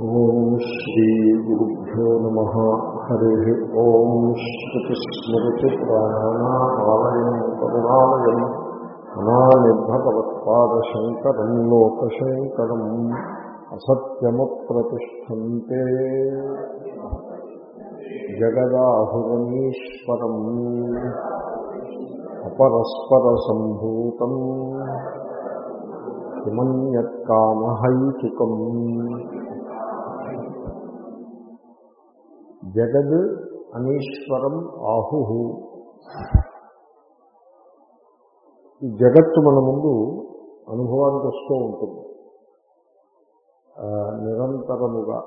ఓం శ్రీ గురుభ్యో నమ. హరి ఓం శ్రుతిస్మృతిప్రాణానామాలయం కరుణాలయం అనాని భగవత్పాదశంకరం లోకశంకరం. అసత్యముత్తిష్టంతే జగదాహురమీశ్వరం అపరస్పరసంభూతం. కిమన్యత్కామహైతుకం జగద్ అనీశ్వరం ఆహు ఈ జగత్తు మన ముందు అనుభవానికి వస్తూ ఉంటుంది. నిరంతరముగా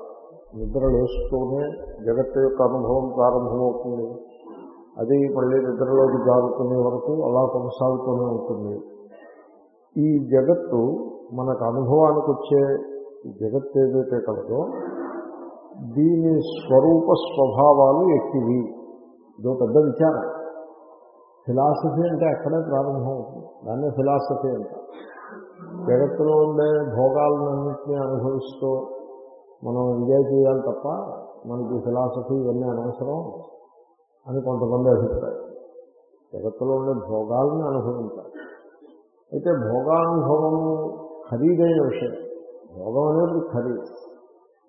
నిద్ర లేస్తూనే జగత్తు యొక్క అనుభవం ప్రారంభమవుతుంది. అది మళ్ళీ నిద్రలోకి జారుకునే వరకు అలా కొనసాగుతూనే ఉంటుంది. ఈ జగత్తు మనకు అనుభవానికి వచ్చే జగత్తు ఏదైతే కలదో దీని స్వరూప స్వభావాలు ఎక్కివి. ఇదో పెద్ద విచారం. ఫిలాసఫీ అంటే అక్కడే ప్రారంభం అవుతుంది దాన్నే ఫిలాసఫీ అంటారు జగత్తులో ఉండే భోగాలన్నింటినీ అనుభవిస్తూ మనం ఎంజాయ్ చేయాలి తప్ప మనకి ఫిలాసఫీ ఇవన్నీ అనవసరం అని కొంతమంది అభిప్రాయం. జగత్తులో ఉండే భోగాలను అనుభవించాలి. అయితే భోగానుభవము ఖరీదైన విషయం. భోగం అనేది ఖరీదు.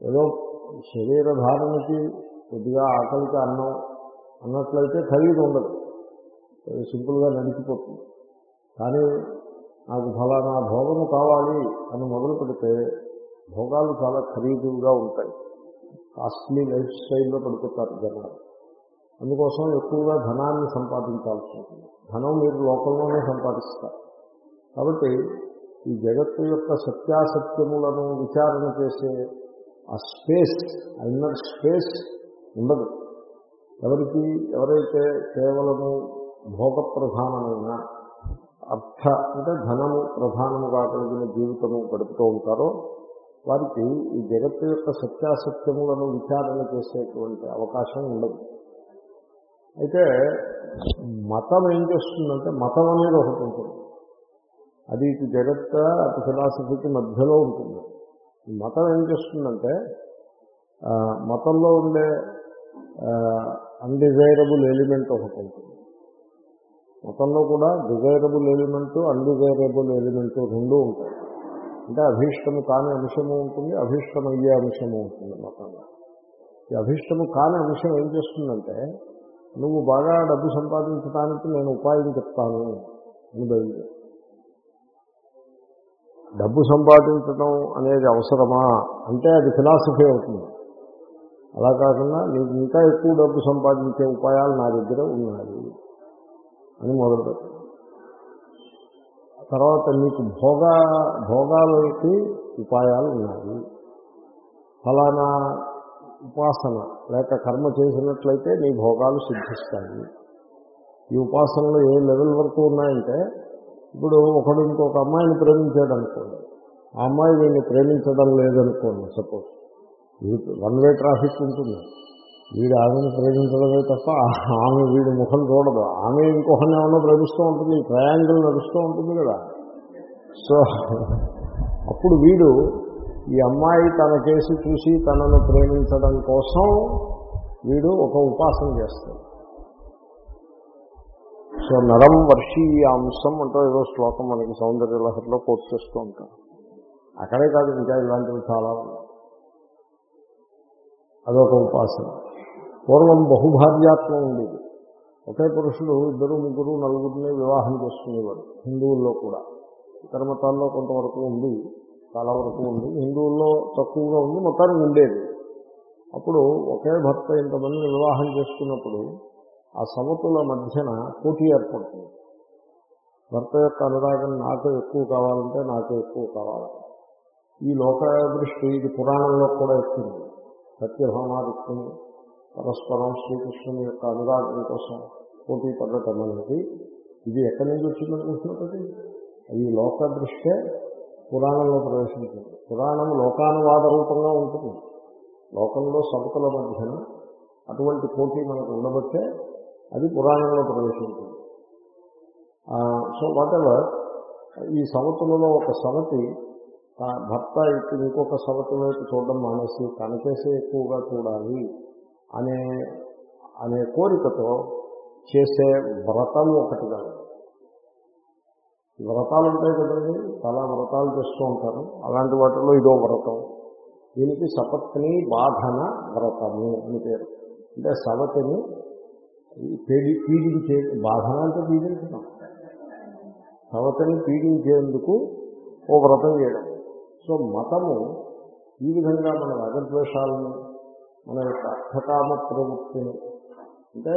ఏదో శరీర ధారణకి కొద్దిగా ఆకలికి అన్నం అన్నట్లయితే ఖరీదు ఉండదు. అది సింపుల్గా నడిచిపోతుంది. కానీ నాకు ఫలానా భోగము కావాలి అని మొదలు పెడితే భోగాలు చాలా ఖరీదుగా ఉంటాయి. కాస్ట్లీ లైఫ్ స్టైల్లో పడిపోతారు జనాలు. అందుకోసం ఎక్కువగా ధనాన్ని సంపాదించాల్సి ఉంటుంది. ధనం మీరు లోకంలోనే సంపాదిస్తారు. కాబట్టి ఈ జగత్తు యొక్క సత్యాసత్యములను విచారణ చేసే ఆ స్పేస్ ఆ ఇన్నర్ స్పేస్ ఉండదు. ఎవరికి ఎవరైతే కేవలము భోగ ప్రధానమైన అర్థ అంటే ధనము ప్రధానముగా కలిగిన జీవితము గడుపుతూ ఉంటారో వారికి ఈ జగత్తు యొక్క సత్యాసత్యములను విచారణ చేసేటువంటి అవకాశం ఉండదు. అయితే మతం ఏం చేస్తుందంటే మతం అనేది ఒకటి ఉంటుంది. అది ఇటు జగత్ అటు ఫిలాసఫీకి మధ్యలో ఉంటుంది. మతం ఏం చేస్తుందంటే మతంలో ఉండే అన్డిజైరబుల్ ఎలిమెంట్ ఒకటి ఉంటుంది. మతంలో కూడా డిజైరబుల్ ఎలిమెంటు అన్డిజైరబుల్ ఎలిమెంటు రెండూ ఉంటాయి. అంటే అభీష్టము కాని అంశము ఉంటుంది అభీష్టం అయ్యే అంశము ఉంటుంది మతంలో. ఈ అభీష్టము కాని అంశం ఏం చేస్తుందంటే నువ్వు బాగా డబ్బు సంపాదించడానికి నేను ఉపాయం చెప్తాను అని బయలుదేరు డబ్బు సంపాదించడం అనేది అవసరమా అంటే అది ఫిలాసఫీ అవుతుంది. అలా కాకుండా నీకు ఇంకా ఎక్కువ డబ్బు సంపాదించే ఉపాయాలు నా దగ్గర ఉన్నాయి అని మొదలుపెట్టాను తర్వాత నీకు భోగ భోగాలకి ఉపాయాలు ఉన్నాయి. ఫలానా ఉపాసన లేక కర్మ చేసినట్లయితే నీ భోగాలు సిద్ధిస్తాయి. ఈ ఉపాసనలు ఏ లెవెల్ వరకు ఉన్నాయంటే ఇప్పుడు ఒకడు ఇంకొక అమ్మాయిని ప్రేమించాడు అనుకోండి ఆ అమ్మాయి నేను ప్రేమించడం లేదనుకోండి సపోజ్. ఇది వన్ వే ట్రాఫిక్ ఉంటుంది. వీడు ఆమెను ప్రేమించడమే తప్ప ఆమె వీడి ముఖం చూడదు. ఆమె ఇంకొకరిని ఏమన్నా ప్రేమిస్తూ ఉంటుంది? ఈ ట్రయాంగిల్ నడుస్తూ ఉంటుంది కదా. సో అప్పుడు వీడు ఈ అమ్మాయి తన కేసు చూసి తనను ప్రేమించడం కోసం వీడు ఒక ఉపాసన చేస్తాడు. సో నరం వర్షీయాంశం అంటూ ఏదో శ్లోకం మనకి సౌందర్య లహరిలో కోర్టు చేస్తూ ఉంటాం అక్కడే కాదు ఇంకా ఇలాంటివి చాలా అదొక ఉపాసన. పూర్వం బహుభార్యాత్వం ఉండేది. ఒకే పురుషుడు ఇద్దరు ముగ్గురు నలుగురిని వివాహం చేసుకునేవాడు హిందువుల్లో కూడా. ఇతర మతాల్లో కొంతవరకు ఉంది చాలా వరకు ఉంది. హిందువుల్లో తక్కువగా ఉంది మొత్తానికి ఉండేది. అప్పుడు ఒకే భర్త ఇంతమందిని వివాహం చేసుకున్నప్పుడు ఆ సమతుల మధ్యన పోటీ ఏర్పడుతుంది. భర్త యొక్క అనురాగం నాకు ఎక్కువ కావాలంటే నాకు ఎక్కువ కావాలి. ఈ లోక దృష్టి ఇది పురాణంలో కూడా ఎక్కింది సత్యభామాదిత్యుని పరస్పరం శ్రీకృష్ణుని యొక్క అనురాగం కోసం పోటీ పడటం అనేది ఇది ఎక్కడి నుంచి వచ్చిందనుకుంటున్నది ఈ లోక దృష్టే పురాణంలో ప్రవేశించింది. పురాణం లోకానువాద రూపంగా ఉంటుంది. లోకంలో సమతుల మధ్యన అటువంటి పోటీ మనకు ఉండబట్టే అది పురాణంలో ప్రవేశించింది. సో వాటెవర్ ఈ సమతులలో ఒక సమతి భర్త ఇప్పుడు ఇంకొక సమతి వైపు చూడడం మానేసి తనకేసే ఎక్కువగా చూడాలి అనే అనే కోరికతో చేసే వ్రతం ఒకటి కాదు. వ్రతాలు ఉంటాయి కదండి చాలా వ్రతాలు చేస్తూ ఉంటారు. అలాంటి వాటిలో ఇదో వ్రతం. దీనికి సపత్ని బాధన వ్రతము అని పేరు. అంటే సవతిని పీడి పీడించే బాధన అంటే పీడించడం. సవతని పీడించేందుకు ఓ వ్రతం చేయడం సో మతము ఈ విధంగా మన రాగద్వేషాలను మన యొక్క అర్థకామ ప్రవృత్తిని అంటే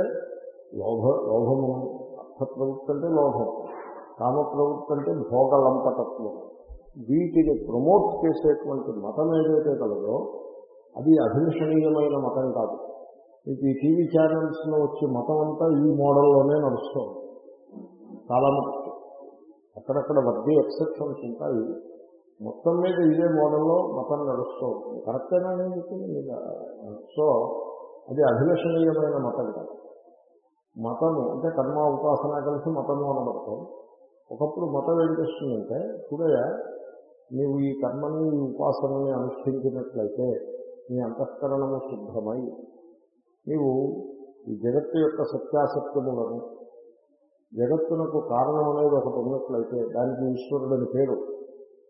లోభ లోభము అర్థ ప్రవృత్తి అంటే లోభం కామ ప్రవృత్తి అంటే భోగలంపటత్వం. వీటిని ప్రమోట్ చేసేటువంటి మతం ఏదైతే కలదో అది అభిలషణీయమైన మతం కాదు. మీకు ఈ టీవీ ఛానల్స్లో వచ్చే మతం అంతా ఈ మోడల్లోనే నడుస్తుంది చాలా మటుకు. అక్కడక్కడ వడ్డీ ఎక్సెప్షన్స్ ఉంటాయి. మొత్తం మీద ఇదే మోడల్లో మతం నడుస్తూ ఉంటుంది కరెక్టేనా నేను మీద సో అది అభిలషణీయమైన మతం కాదు. మతము అంటే కర్మ ఉపాసన కలిసి మతము అనబడతాం. ఒకప్పుడు మతం ఏం చేస్తుందంటే చూడయ నీవు ఈ కర్మని ఈ ఉపాసనని అనుష్ఠించినట్లయితే నీ అంతఃకరణము శుద్ధమై నీవు ఈ జగత్తు యొక్క సత్యాసత్యములను జగత్తునకు కారణం అనేది ఒకటి ఉన్నట్లయితే దానికి ఈశ్వరుడని పేరు.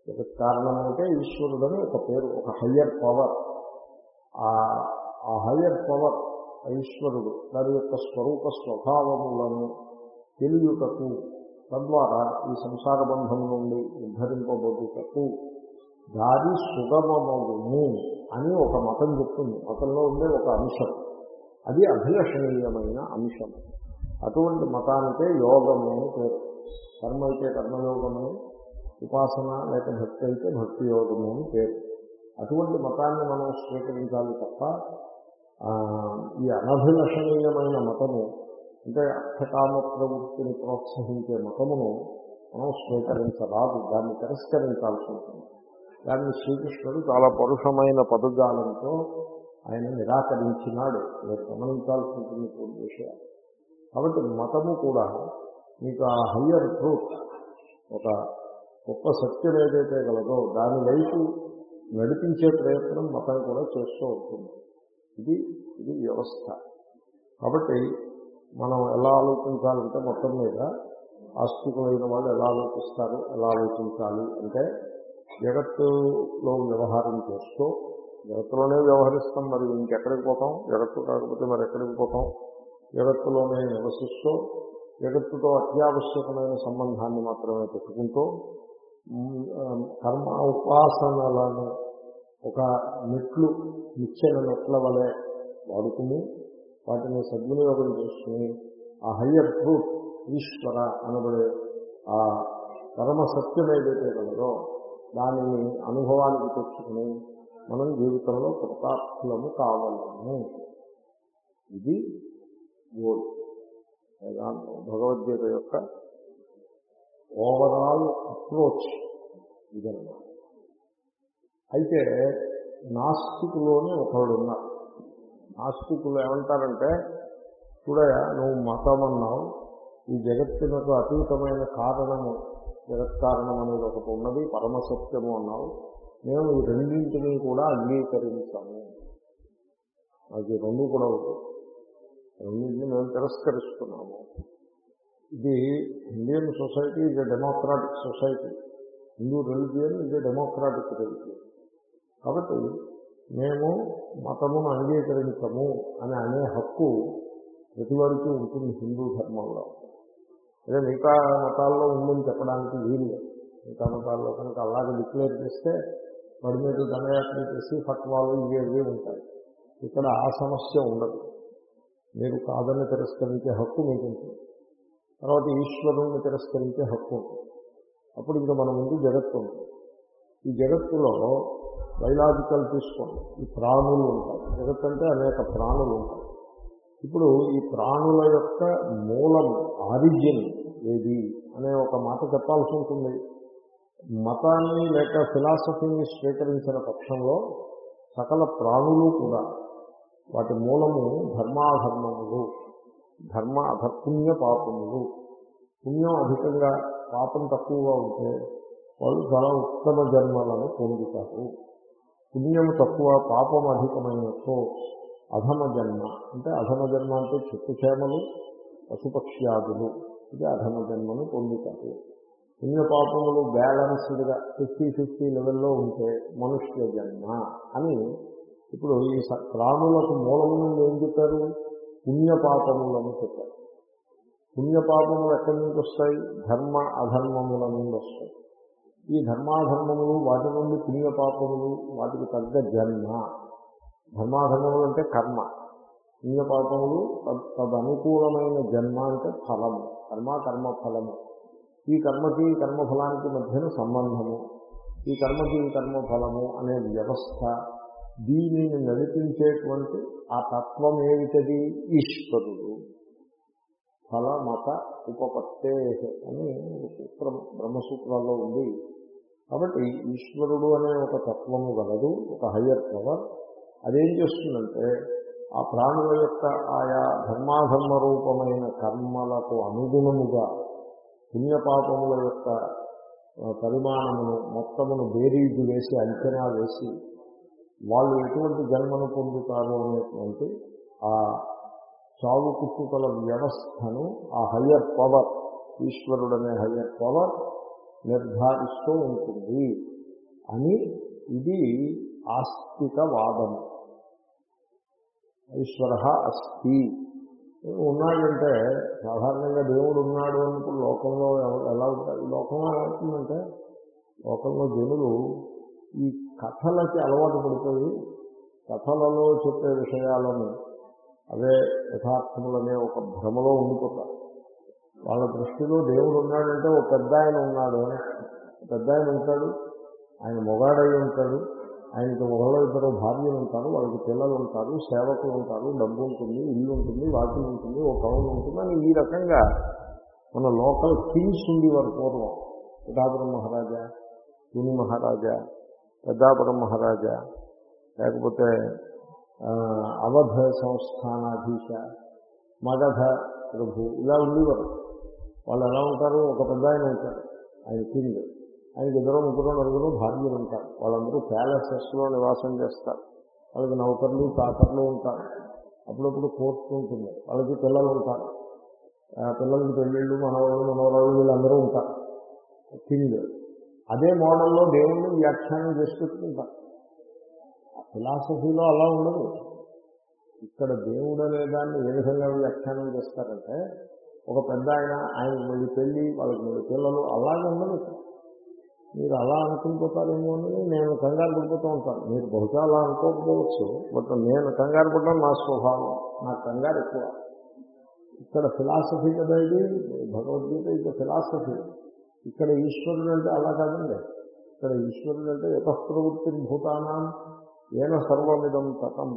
జగత్ కారణం అంటే ఈశ్వరుడని ఒక పేరు ఒక హయ్యర్ పవర్. ఆ హయ్యర్ పవర్ ఈశ్వరుడు దాని యొక్క స్వరూప స్వభావములను తెలియుటకు తద్వారా ఈ సంసార బంధం నుండి ఉద్ధరింపబడుటకు దారి సుగమమగును అని ఒక మతం చెప్తుంది. మతంలో ఉండే ఒక అంశం. అది అభిలషణీయమైన అంశం. అటువంటి మతానికే యోగము అని పేరు. కర్మ అయితే కర్మయోగము ఉపాసన లేక భక్తి అయితే భక్తి యోగము అని పేరు. అటువంటి మతాన్ని మనం స్వీకరించాలి తప్ప ఈ అనభిలషణీయమైన మతము అంటే అర్థకామ ప్రవృత్తిని ప్రోత్సహించే మతమును మనం స్వీకరించరాదు దాన్ని తిరస్కరించాల్సి ఉంటుంది. దాన్ని శ్రీకృష్ణుడు చాలా పరుషమైన పదజాలంతో ఆయన నిరాకరించినాడు. మీరు గమనించాల్సి ఉంటుంది కొన్ని విషయాలు కాబట్టి మతము కూడా మీకు ఆ హయ్యర్ ట్రూత్ ఒక గొప్ప సత్యం ఏదైతే గలదో దాని వైపు నడిపించే ప్రయత్నం మతం కూడా చేస్తూ ఉంటుంది. ఇది ఇది వ్యవస్థ. కాబట్టి మనం ఎలా ఆలోచించాలంటే మొత్తం మీద ఆస్తికులైన వాళ్ళు ఎలా ఆలోచిస్తారు ఎలా ఆలోచించాలి అంటే జగత్తులో వ్యవహారం చేస్తూ జగత్తులోనే వ్యవహరిస్తాం మరి ఇంకెక్కడికి పోతాం? జగత్తు కాకపోతే మరి ఎక్కడికి పోతాం? జగత్తులోనే నివసిస్తూ జగత్తుతో అత్యావశ్యకమైన సంబంధాన్ని మాత్రమే పెట్టుకుంటూ కర్మ ఉపాసనలను ఒక మెట్లు నిచ్చెన మెట్ల వలె వాడుకుని వాటిని సద్వినియోగం చేసుకుని ఆ హయ్యర్ ట్రూత్ ఈశ్వర అనబడే ఆ పరమ సత్యం ఏదైతే కలదో దానిని అనుభవానికి తెచ్చుకుని మనం జీవితంలో కృతార్థులము కావలము ఇది గోల్ వేదాంతం భగవద్గీత యొక్క ఓవరాల్ అప్రోచ్ ఇదన్నమాట. అయితే నాస్తికులోనే ఒకడు ఉన్నారు నాస్తికులు ఏమంటారంటే చూడయా నువ్వు మతం అన్నావు ఈ జగత్తునకు అతీతమైన కారణము జగత్ కారణం అనేది ఒకటి ఉన్నది పరమసత్యము అన్నావు. మేము ఈ రెండింటినీ కూడా అంగీకరించాము. అది రెండు కూడా ఉంటుంది రెండింటిని మేము తిరస్కరిస్తున్నాము. ఇది ఇండియన్ సొసైటీ ఇది డెమోక్రాటిక్ సొసైటీ. హిందూ రిలీజియన్ ఇది డెమోక్రాటిక్ రిలీజియన్. కాబట్టి మేము మతమును అంగీకరించము అని అనే హక్కు ప్రతివారికి ఉంటుంది హిందూ ధర్మంలో. అదే మిగతా మతాల్లో ఉందని చెప్పడానికి వీలు మిగతా మతాల్లో కనుక అలాగే డిక్లేర్ చేస్తే వాడి మీద ధనయాత్ర చేసి ఫట్వాలు ఇవేవి ఉంటాయి. ఇక్కడ ఆ సమస్య ఉండదు. మీరు కాదని తిరస్కరించే హక్కు మీకు ఉంటుంది. తర్వాత ఈశ్వరుణ్ణి తిరస్కరించే హక్కు ఉంటుంది. అప్పుడు ఇంకా మన ముందు జగత్తు ఉంటుంది. ఈ జగత్తులో బయలాజికల్ తీసుకోండి. ఈ ప్రాణులు ఉంటాయి. జగత్ అంటే అనేక ప్రాణులు ఉంటాయి. ఇప్పుడు ఈ ప్రాణుల యొక్క మూలం ఆరిజిన్ ఏది? అనే ఒక మాట చెప్పాల్సి ఉంటుంది. మతాన్ని లేక ఫిలాసఫీని స్వీకరించిన పక్షంలో సకల ప్రాణులు కూడా వాటి మూలము ధర్మాధర్మములు ధర్మ అధ పుణ్య పాపములు. పుణ్యం అధికంగా పాపం తక్కువగా ఉంటే వాళ్ళు చాలా ఉత్తమ జన్మలను పొందుతారు. పుణ్యం తక్కువ పాపం అధికమైనతో అధమ జన్మ. అంటే అధమ జన్మ అంటే చెట్టుచేమలు పశుపక్ష్యాదులు. ఇది అధమ జన్మను పొందుతారు. పుణ్యపాపములు బ్యాలెన్స్డ్గా ఫిఫ్టీ ఫిఫ్టీ లెవెల్లో ఉంటే మనుష్య జన్మ అని ఇప్పుడు ఈ స- ప్రాణులకు మూలము నుండి ఏం చెప్పారు? పుణ్యపాపములను చెప్పారు. పుణ్యపాపములు ఎక్కడి నుంచి వస్తాయి? ధర్మ అధర్మముల నుండి వస్తాయి. ఈ ధర్మాధర్మములు వాటి నుండి పుణ్యపాపములు వాటికి తగ్గ జన్మ. ధర్మాధర్మములు అంటే కర్మ. పుణ్యపాపములు తద్ తదనుకూలమైన జన్మ అంటే ఫలము. కర్మ కర్మ ఫలము. ఈ కర్మకి కర్మఫలానికి మధ్యన సంబంధము. ఈ కర్మకి కర్మఫలము అనే వ్యవస్థ దీనిని నడిపించేటువంటి ఆ తత్వం ఏమిటది ఈశ్వరుడు ఫలమత ఉపపత్తే అని సూత్రం బ్రహ్మసూత్రాల్లో ఉంది. కాబట్టి ఈశ్వరుడు అనే ఒక తత్వము గలదు ఒక హయ్యర్ పవర్. అదేం చేస్తుందంటే ఆ ప్రాణుల యొక్క ఆయా ధర్మాధర్మ రూపమైన కర్మలకు అనుగుణముగా పుణ్యపాపముల యొక్క పరిమాణమును మొత్తమును బేరీజు వేసి అంచనా వేసి వాళ్ళు ఎటువంటి జన్మను పొందుతారు అనేటువంటి ఆ చావు పుట్టుకల వ్యవస్థను ఆ హయ్యర్ పవర్ ఈశ్వరుడనే హయ్యర్ పవర్ నిర్ధారిస్తూ ఉంటుంది అని ఇది ఆస్తికవాదము. ఈశ్వర అస్థి ఉన్నాడంటే సాధారణంగా దేవుడు ఉన్నాడు అన్నప్పుడు లోకంలో ఎలా ఉంటారు? లోకంలో ఎలా ఉంటుందంటే లోకంలో జనులు ఈ కథలకి అలవాటు పడిపోయి కథలలో చెప్పే విషయాలను అవే యథార్థములనే ఒక భ్రమలో ఉండిపోతారు. వాళ్ళ దృష్టిలో దేవుడు ఉన్నాడంటే ఒక పెద్ద ఆయన ఉన్నాడు. అని పెద్ద ఆయన ఉంటాడు. ఆయన మొగాడై ఉంటాడు. ఆయనకి ఒకళ్ళు ఇద్దరు భార్యలు ఉంటారు వాళ్ళకి పిల్లలు ఉంటారు సేవకులు ఉంటారు డబ్బు ఉంటుంది ఇల్లు ఉంటుంది వాకిలు ఉంటుంది ఒక కౌలు ఉంటుంది అని ఈ రకంగా మన లోకల్ కింగ్స్ ఉండేవారు పూర్వం. పిఠాపురం మహారాజా తుని మహారాజా పెద్దాపురం మహారాజా లేకపోతే అవధ సంస్థానాధీశ మగధ ప్రభు ఇలా ఉండేవారు. వాళ్ళు ఎలా ఉంటారు? ఒక పెద్ద ఆయన ఉంటారు ఆయన కింగ్. ఆయనకి ఇద్దరు ముగ్గురు నలుగురు భార్యలు ఉంటారు. వాళ్ళందరూ ప్యాలెసెస్లో నివాసం చేస్తారు. వాళ్ళకి నౌకర్లు చాకర్లు ఉంటారు. అప్పుడప్పుడు కోర్టు ఉంటుంది. వాళ్ళకి పిల్లలు ఉంటారు. పిల్లలకి పెళ్ళిళ్ళు మనవాళ్ళు మనవరాళ్ళు వీళ్ళందరూ ఉంటారు. కింగ్. అదే మోడల్లో దేవుణ్ణి వ్యాఖ్యానం చేసి పెట్టుకుంటారు ఫిలాసఫీలో అలా ఉండదు. ఇక్కడ దేవుడు అనే దాన్ని ఏ విధంగా వ్యాఖ్యానం చేస్తారంటే ఒక పెద్ద ఆయన ఆయన మళ్ళీ పెళ్ళి వాళ్ళకి మళ్ళీ పిల్లలు అలాగే ఉండదు. మీరు అలా అనుకుంటుపోతారేమో అని నేను కంగారు పడిపోతూ ఉంటాను. మీరు బహుశా అలా అనుకోకపోవచ్చు బట్ నేను కంగారు పడడం నా స్వభావం నా కంగారు ఎక్కువ. ఇక్కడ ఫిలాసఫీ కదా ఇది? భగవద్గీత ఇది ఫిలాసఫీ ఇక్కడ ఈశ్వరుడు అంటే అలా కాదండి. ఇక్కడ ఈశ్వరుడు అంటే యతఃప్రవృత్తి భూతానం ఏన సర్వమిదం తతం.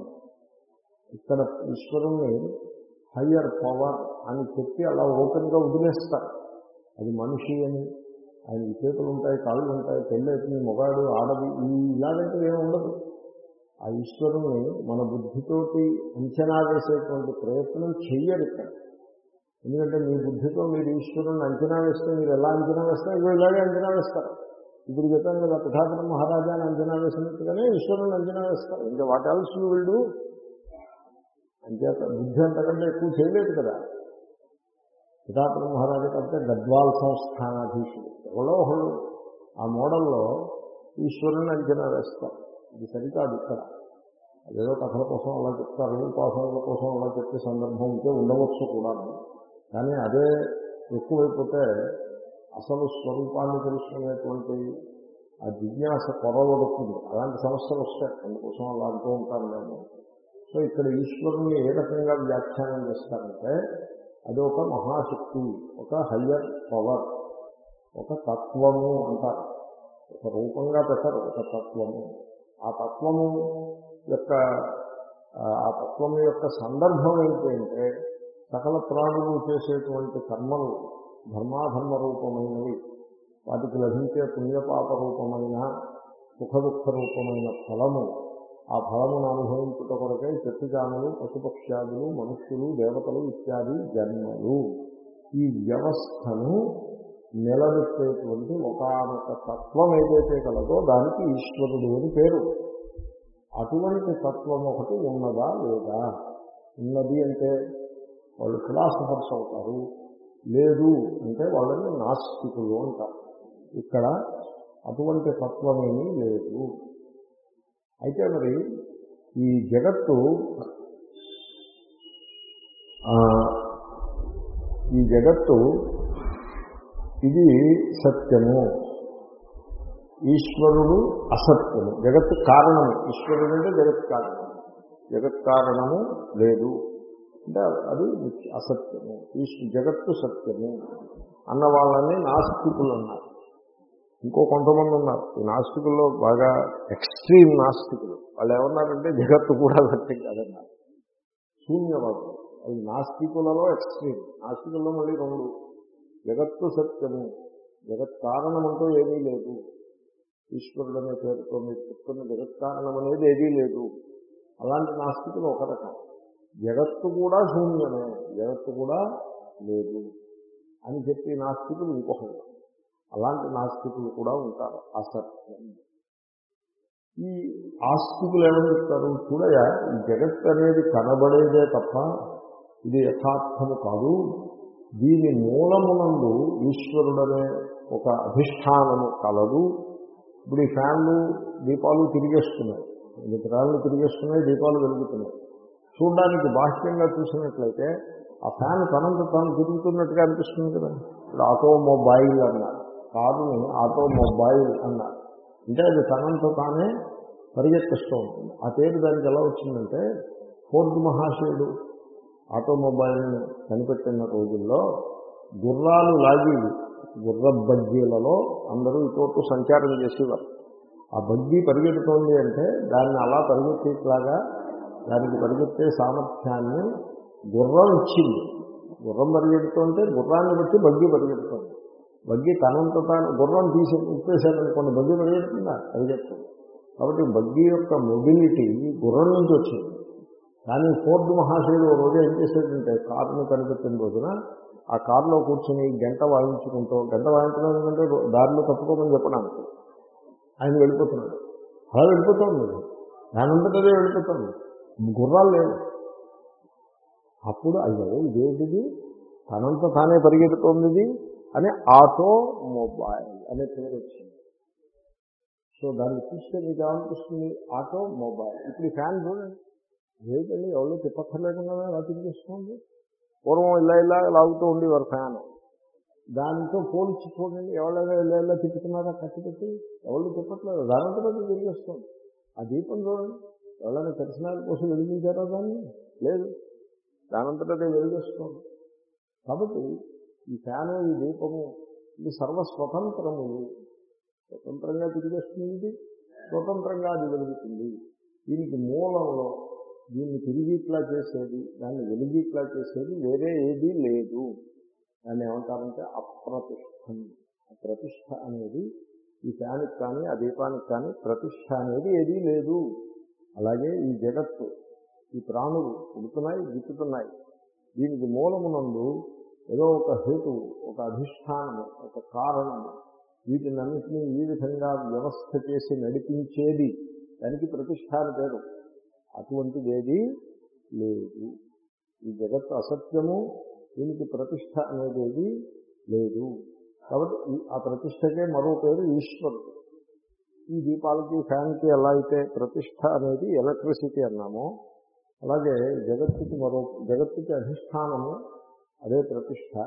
ఇక్కడ ఈశ్వరుణ్ణి హయ్యర్ పవర్ అని చెప్పి అలా ఓపెన్గా వదిలేస్తారు. అది మనిషి అని ఆయనకి చేతులు ఉంటాయి కాళ్ళు ఉంటాయి పెళ్ళైతుంది మొగాడు ఆడది ఇలాగంటే ఏమి ఉండదు. ఆ ఈశ్వరుని మన బుద్ధితోటి అంచనా వేసేటువంటి ప్రయత్నం చెయ్యరు ఇక్కడ. ఎందుకంటే మీ బుద్ధితో మీరు ఈశ్వరుని అంచనా వేస్తే మీరు ఎలా అంచనా వేస్తారు? ఇవి ఇలాగే అంచనా వేస్తారు. ఇప్పుడు చెప్పాను కదా పిఠాపురం మహారాజాని అంచనా వేసినట్టుగానే ఈశ్వరుని అంచనా వేస్తారు. ఇంకా వాటి ఎల్స్ వీళ్ళు అంచేత బుద్ధి అంతకంటే ఎక్కువ చేయలేదు కదా. పిఠాపురం మహారాజు కంటే గద్వాల్ సంస్థానాధీశుడు. ఎవరో ఒకళ్ళు ఆ మోడల్లో ఈశ్వరుని అంచనా వేస్తారు. ఇది సరికాదు ఇక్కడ. అదేదో కథల కోసం అలా చెప్తారు ఉపాసనల కోసం అలా చెప్పే సందర్భం ఉంటే ఉండవచ్చు కూడా. కానీ అదే ఎక్కువైపోతే అసలు స్వరూపాన్ని తెలుసుకునేటువంటి ఆ జిజ్ఞాస కొరవడుతుంది అలాంటి సమస్యలు వస్తాయి. అందుకోసం అలా అంటూ ఉంటాను నేను సో ఇక్కడ ఈశ్వరుని ఏ రకంగా వ్యాఖ్యానం చేస్తారంటే అది ఒక మహాశక్తి ఒక హయ్యర్ పవర్ ఒక తత్వము అంటారు. ఒక రూపంగా పెట్టరు ఒక తత్వము. ఆ తత్వము యొక్క ఆ తత్వము యొక్క సందర్భం ఏంటంటే అంటే సకల ప్రాణులు చేసేటువంటి కర్మలు ధర్మాధర్మ రూపమైనవి. వాటికి లభించే పుణ్యపాప రూపమైన సుఖ దుఃఖ రూపమైన ఫలము ఆ ఫలమును అనుభవించుట కొరకై చెట్టుజాములు పశుపక్ష్యాదులు మనుష్యులు దేవతలు ఇత్యాది జన్మలు. ఈ వ్యవస్థను నిలబెట్టేటువంటి ఒకనొక తత్వం ఏదైతే కలదో దానికి ఈశ్వరుడు అని పేరు. అటువంటి తత్వం ఒకటి ఉన్నదా లేదా? ఉన్నది అంటే వాళ్ళు ఫిలాసఫర్స్ అవుతారు. లేదు అంటే వాళ్ళని నాస్తికులు అంటారు. ఇక్కడ అటువంటి తత్వమేమీ లేదు. అయితే మరి ఈ జగత్తు ఈ జగత్తు ఇది సత్యము. ఈశ్వరుడు అసత్యము. జగత్తు కారణము. ఈశ్వరుడు అంటే జగత్ కారణము. జగత్ కారణము లేదు. అంటే అది అసత్యము. ఈ జగత్తు సత్యము అన్న వాళ్ళని నాస్తికులు అన్నారు. ఇంకో కొంతమంది ఉన్నారు. ఈ నాస్తికుల్లో బాగా ఎక్స్ట్రీమ్ నాస్తికులు. వాళ్ళు ఏమన్నారంటే జగత్తు కూడా సత్యం కాదన్నారు. శూన్యవాదం. అది నాస్తికులలో ఎక్స్ట్రీమ్ నాస్తికుల్లో మళ్ళీ రెండు. జగత్తు సత్యము. జగత్ కారణం అంటూ ఏమీ లేదు. ఈశ్వరుడు అనే పేరుతో మీరు చెప్తున్న జగత్ కారణం అనేది ఏదీ లేదు. అలాంటి నాస్తికులు ఒక రకం. జగత్తు కూడా శూన్యమే. జగత్తు కూడా లేదు. అని చెప్పి నాస్తికులు ఇంకొక రకం. అలాంటి నాస్తికులు కూడా ఉంటారు. అసత్యం ఈ ఆస్తికులు ఏమంటారు చెప్తారు చూడయా ఈ జగత్ అనేది కనబడేదే తప్ప ఇది యథార్థము కాదు. దీని మూలమునందు ఈశ్వరుడనే ఒక అధిష్టానము కలదు. ఇప్పుడు ఈ ఫ్యాన్లు దీపాలు తిరిగేస్తున్నాయి. ఈ ఫ్యాన్లు తిరిగేస్తున్నాయి దీపాలు వెలుగుతున్నాయి. చూడడానికి బాహ్యంగా చూసినట్లయితే ఆ ఫ్యాన్ తనంత తాను తిరుగుతున్నట్టుగా అనిపిస్తుంది కదా. ఇప్పుడు ఆటోమొబైల్ అన్నారు. కారుని ఆటోమొబైల్ అన్నారు. అంటే అది తనంతో తానే పరిగెత్తిస్తూ ఉంటుంది. ఆ పేరు దానికి ఎలా వచ్చిందంటే ఫోర్డ్ మహాశయుడు ఆటోమొబైల్ని కనిపెట్టిన రోజుల్లో గుర్రాలు లాగి గుర్ర బగ్గీలలో అందరూ ఇటు సంచారం చేసేవారు. ఆ బగ్గీ పరిగెడుతోంది అంటే దాన్ని అలా పరిగెత్తేట్లాగా దానికి పరిగెత్తే సామర్థ్యాన్ని గుర్రం ఇచ్చింది. గుర్రం పరిగెడుతుంటే గుర్రాన్ని బట్టి బగ్గి పరిగెడుతుంది. బగ్గి తనంత తాను గుర్రం తీసి ఉప్పేశారనుకోండి బగ్గి పరిగెడుతుందా చెప్తుంది కాబట్టి బగ్గి యొక్క మొబిలిటీ గుర్రం నుంచి వచ్చింది. కానీ ఫోర్డ్ మహాశయుడు ఓ రోజు ఏం చేసేటంటే కారును కనిపెట్టిన రోజున ఆ కారులో కూర్చొని గంట వాయించుకుంటూ గంట వాయించడం ఏంటంటే దారిలో తప్పుకోమని చెప్పడానికి. ఆయన వెళ్ళిపోతున్నాడు. అలా వెళ్ళిపోతుంది దానంతటదే వెళ్ళిపోతుంది గుర్రాలు లేవు. అప్పుడు అయ్యో ఇదేంటిది? తనంత తానే పరిగెడుతోంది అని ఆటో మొబైల్ అనే పేరు వచ్చింది. సో దాన్ని చూస్తే మీకు ఏమనిపిస్తుంది? ఆటో మొబైల్ ఇప్పుడు ఈ ఫ్యాన్ చూడండి. ఏదండి ఎవరు తిప్పక్కర్లేకుండా అలా తిరిగేస్తుంది పూర్వం ఇలా ఇలా లాగుతూ ఉండేవారు ఫ్యాన్. దానితో పోల్చి చూడండి. ఎవరైనా ఇలా ఇలా తిప్పుతున్నారా? కట్టి పెట్టి. ఎవరు తిప్పట్లేదు. దానితో అది తిరిగేస్తుంది. ఆ దీపం చూడండి. ఎవరైనా దర్శనాల కోసం వెలిగించారా దాన్ని? లేదు. దానంతటా వెలిగేస్తుంది. కాబట్టి ఈ ఫ్యాను ఈ దీపము ఇది సర్వస్వతంత్రములు స్వతంత్రంగా తిరిగేస్తుంది స్వతంత్రంగా అది వెలుగుతుంది. దీనికి మూలంలో దీన్ని తిరిగిట్లా చేసేది దాన్ని వెలిగిట్లా చేసేది వేరే ఏదీ లేదు. దాన్ని ఏమంటారంటే అప్రతిష్టం. ప్రతిష్ట అనేది ఈ ఫ్యాన్కి కానీ ఆ దీపానికి కానీ ప్రతిష్ట అనేది ఏదీ లేదు. అలాగే ఈ జగత్తు ఈ ప్రాణులు పుడుతున్నాయి గిట్టుతున్నాయి. దీనికి మూలమునందు ఏదో ఒక హేతు ఒక అధిష్టానము ఒక కారణము. వీటినన్నింటినీ ఈ విధంగా వ్యవస్థ చేసి నడిపించేది దానికి ప్రతిష్ట పేరు. అటువంటిది ఏది లేదు. ఈ జగత్తు అసత్యము దీనికి ప్రతిష్ట అనేది లేదు. కాబట్టి ఆ ప్రతిష్టకే మరో పేరు ఈశ్వరుడు. ఈ దీపాలకి ఫ్యాన్కి ఎలా అయితే ప్రతిష్ట అనేది ఎలక్ట్రిసిటీ అన్నామో అలాగే జగత్తుకి మరో జగత్తుకి అధిష్టానము అదే ప్రతిష్ట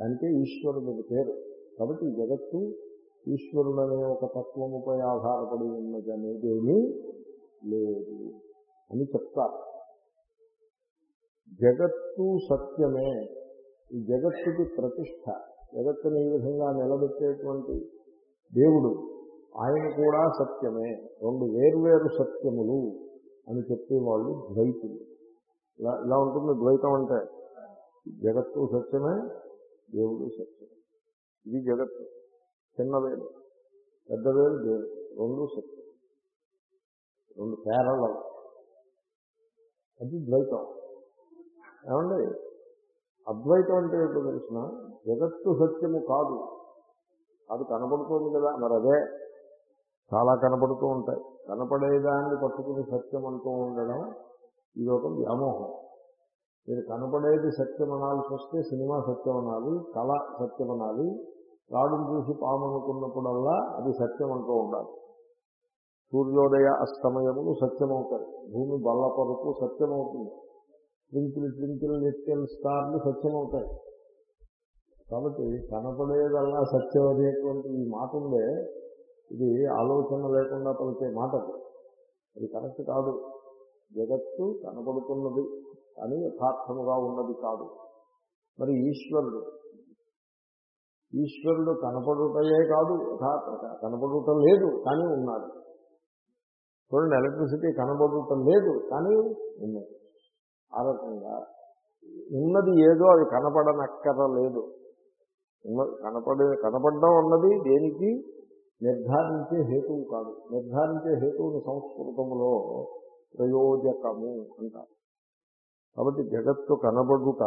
దానికే ఈశ్వరుడు పేరు. కాబట్టి జగత్తు ఈశ్వరుడు అనే ఒక తత్వముపై ఆధారపడి ఉన్నది అనేదేమీ లేదు అని చెప్తారు. జగత్తు సత్యమే ఈ జగత్తుకి ప్రతిష్ట. జగత్తుని ఈ విధంగా నిలబెట్టేటువంటి దేవుడు ఆయన కూడా సత్యమే రెండు వేర్వేరు సత్యములు అని చెప్పేవాళ్ళు ద్వైతులు. ఇలా ఇలా ఉంటుంది ద్వైతం అంటే జగత్తు సత్యమే దేవుడు సత్యమే. ఇది జగత్తు. చిన్నవేలు పెద్దవేలు పెద్ద వేలు దేవుడు. రెండు సత్యం. రెండు పేరలు. అది ద్వైతం. ఏమండి? అద్వైతం అంటే ఏంటో తెలిసిన? జగత్తు సత్యము కాదు. అది కనపడుతుంది కదా మరి అదే. చాలా కనపడుతూ ఉంటాయి. కనపడేదాన్ని పట్టుకుని సత్యం అంటూ ఉండడం ఇది ఒక వ్యామోహం. మీరు కనపడేది సత్యం అనాల్సి వస్తే సినిమా సత్యం అనాలి కళ సత్యం అనాలి రాడును చూసి పాము అనుకున్నప్పుడల్లా అది సత్యం అంటూ ఉండాలి. సూర్యోదయ అస్తమయములు సత్యమవుతాయి. భూమి బల్లపరుపు సత్యమవుతుంది. ట్వింకిల్ ట్వింకిల్ లిటిల్ స్టార్లు సత్యమవుతాయి. కాబట్టి కనపడేదల్లా సత్యం అనేటువంటి ఈ మాట ఉందే ఇది ఆలోచన లేకుండా పలికే మాట అది కరెక్ట్ కాదు. జగత్తు కనపడుతున్నది. కానీ యథార్థముగా ఉన్నది కాదు. మరి ఈశ్వరుడు ఈశ్వరుడు కనపడుటయే కాదు యథార్థ కనపడుట లేదు కానీ ఉన్నాడు. చూడండి ఎలక్ట్రిసిటీ కనబడటం లేదు కానీ ఉన్నది. ఆ రకంగా ఉన్నది ఏదో అది కనపడనక్కర లేదు కనపడే కనపడడం ఉన్నది దేనికి? నిర్ధారించే హేతువు కాదు. నిర్ధారించే హేతువుని సంస్కృతంలో ప్రయోజకము అంటారు. కాబట్టి జగత్తు కనబడుట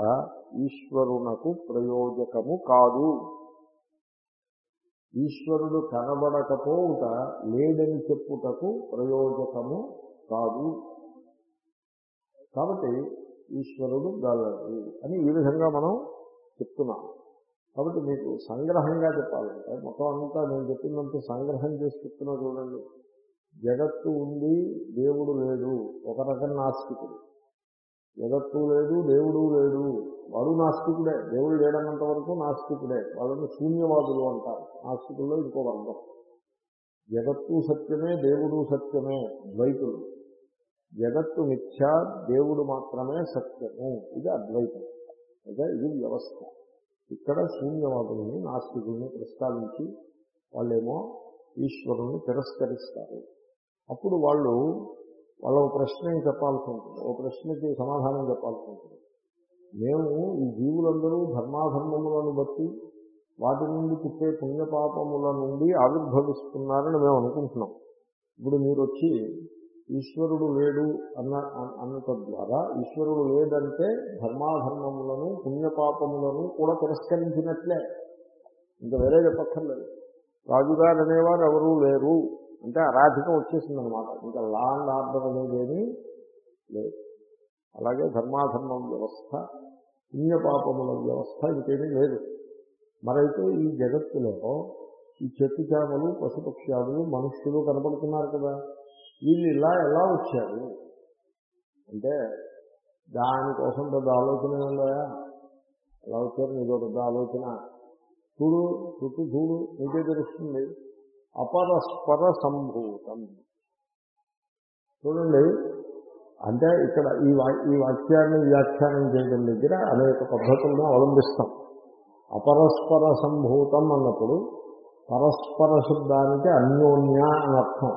ఈశ్వరునకు ప్రయోజకము కాదు. ఈశ్వరుడు కనబడకపోవుట లేదని చెప్పుటకు ప్రయోజకము కాదు. కాబట్టి ఈశ్వరుడు గలడు అని ఈ విధంగా మనం చెప్తున్నాం. కాబట్టి మీకు సంగ్రహంగా చెప్పాలంటే మొత్తం అంతా నేను చెప్పినంత సంగ్రహం చేసి చెప్తున్నా చూడండి. జగత్తు ఉంది దేవుడు లేడు. ఒక రకం నాస్తికుడు జగత్తు లేదు దేవుడు లేడు. వాడు నాస్తికుడే. దేవుడు లేడన్నంత వరకు నాస్తికుడే. వాళ్ళని శూన్యవాదులు అంటారు. నాస్తికుల్లో ఇంకో వర్గం జగత్తు సత్యమే దేవుడు సత్యమే ద్వైతులు జగత్తు మిథ్య దేవుడు మాత్రమే సత్యము. ఇది అద్వైతం. అయితే ఇది వ్యవస్థ. ఇక్కడ శూన్యవాదులని నాస్తికుల్ని ప్రస్తావించి వాళ్ళేమో ఈశ్వరుని తిరస్కరిస్తారు. అప్పుడు వాళ్ళు వాళ్ళ ఒక ప్రశ్న చెప్పాల్సి ఉంటుంది. ఒక ప్రశ్నకి సమాధానం చెప్పాల్సి ఉంటుంది. మేము ఈ జీవులందరూ ధర్మాధర్మములను బట్టి వాటి నుండి పుట్టే పుణ్యపాపముల నుండి ఆవిర్భవిస్తున్నారని మేము అనుకుంటున్నాం. ఇప్పుడు మీరు వచ్చి ఈశ్వరుడు లేడు అన్న అన్నత ద్వారా ఈశ్వరుడు లేదంటే ధర్మాధర్మములను పుణ్యపాపములను కూడా తిరస్కరించినట్లే. ఇంకా వేరే చెప్పక్కర్లేదు. రాజుగారు అనేవారు ఎవరూ లేరు. అంటే అరాధికం వచ్చేసిందనమాట ఇంకా లా అండ్ ఆర్డర్ అనేదేమీ లేదు. అలాగే ధర్మాధర్మం వ్యవస్థ పుణ్యపాపముల వ్యవస్థ ఇంకేమీ లేదు. మరైతే ఈ జగత్తులో ఈ చెట్టు చేమలు పశుపక్ష్యాదులు మనుష్యులు కనపడుతున్నారు కదా. వీళ్ళు ఇలా ఎలా వచ్చారు? అంటే దానికోసం పెద్ద ఆలోచన ఉన్నాయా ఎలా వచ్చారు? నీకు పెద్ద ఆలోచన. చూడు చుట్టూ చూడు నీకే తెలుస్తుంది. అపరస్పర సంభూతం చూడండి అంటే ఇక్కడ ఈ వా ఈ వాక్యాన్ని వ్యాఖ్యానం చేయడం దగ్గర అనేక పద్ధతులను అవలంబిస్తాం. అపరస్పర సంభూతం అన్నప్పుడు పరస్పర శబ్దానికి అన్యోన్య అని అర్థం.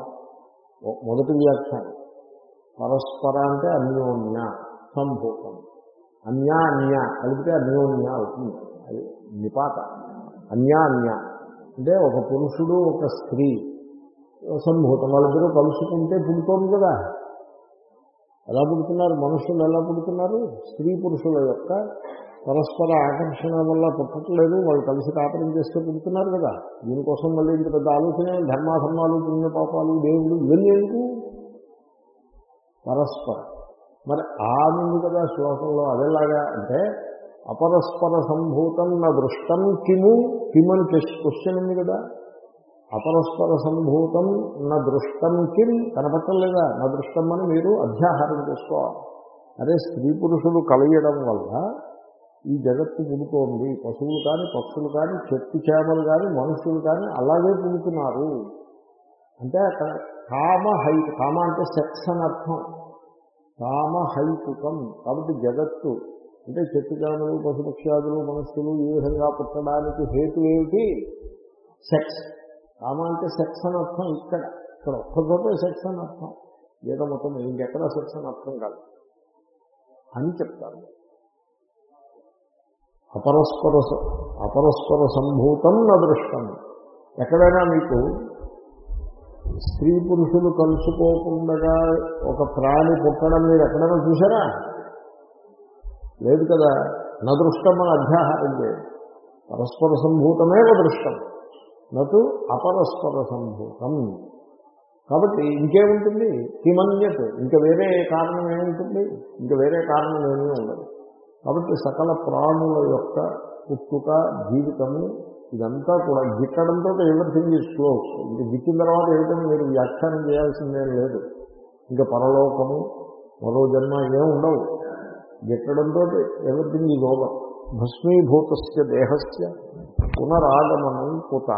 మొదటి వ్యాఖ్యానం. పరస్పర అంటే అన్యోన్య సంభూతం. అన్య అన్య కలిపితే అన్యోన్య అవుతుంది. అది నిపాత. అన్య అంటే ఒక పురుషుడు ఒక స్త్రీ సంభూతం. వాళ్ళిద్దరూ కలుసుకుంటే పుడుతోంది కదా. ఎలా పుడుతున్నారు? మనుషులు ఎలా పుడుతున్నారు? స్త్రీ పురుషుల యొక్క పరస్పర ఆకర్షణ వల్ల పుట్టట్లేదు. వాళ్ళు కలిసి కాపురం చేస్తే పుడుతున్నారు కదా. దీనికోసం మళ్ళీ ఇంత పెద్ద ఆలోచన ధర్మాధర్మాలు పుణ్యపాపాలు దేవుడు ఇవన్నీ ఎందుకు? పరస్పర. మరి ముందు కదా శ్లోకంలో అదేలాగా అంటే అపరస్పర సంభూతం నా దృష్టం కిము కిమని అని క్వశ్చన్ ఉంది కదా. అపరస్పర సంభూతం నా దృష్టం కిం కనపట్టలేదా నా దృష్టం అని మీరు అధ్యాహారం చేసుకోవాలి. అదే స్త్రీ పురుషులు కలయడం వల్ల ఈ జగత్తు పుడుతోంది. పశువులు కానీ పక్షులు కానీ చెట్టు చేమలు కానీ మనుషులు కానీ అలాగే పుడుతున్నారు. అంటే అక్కడ కామ హై కామ అంటే సెక్స్ అని అర్థం. కామ హైతుకం. కాబట్టి జగత్తు అంటే చెట్టు చేమలు పశుపక్ష్యాదులు మనస్సులు ఈ విధంగా పుట్టడానికి హేతు ఏమిటి? సెక్స్ కామ అంటే సెక్స్ అని అర్థం ఇక్కడ. ఇక్కడ ఒక్కచోటే సెక్స్ అని అర్థం. ఏదో మొత్తం ఇంకెక్కడ సెక్స్ అని అర్థం కాదు. అని చెప్తారు. అపరస్పర అపరస్పర సంభూతం నదృష్టం. ఎక్కడైనా మీకు స్త్రీ పురుషులు కలుసుకోకుండా ఒక ప్రాణి పుట్టడం మీరు ఎక్కడైనా చూసారా లేదు కదా? నదృష్టం అని అధ్యాహారం లేదు. పరస్పర సంభూతమే దృష్టం. నటు అపరస్పర సంభూతం. కాబట్టి ఇంకేముంటుంది? కిమన్యత్ ఇంకా వేరే కారణం ఏముంటుంది? ఇంకా వేరే కారణం ఏమీ ఉండదు. కాబట్టి సకల ప్రాణుల యొక్క పుట్టుక జీవితము ఇదంతా కూడా గిట్టడంతో ఎవ్రీథింగ్ ఈజ్ క్లోజ్ ఇంకా గిట్టిన తర్వాత ఏమిటని మీరు వ్యాఖ్యానం చేయాల్సిందేం లేదు. ఇంకా పరలోకము మరో జన్మ ఏం ఉండవు. గెట్టడంతో ఎవరిథింగ్ ఈజ్ ఓవర్ భస్మీభూతస్య దేహస్య పునరాగమనం కుత.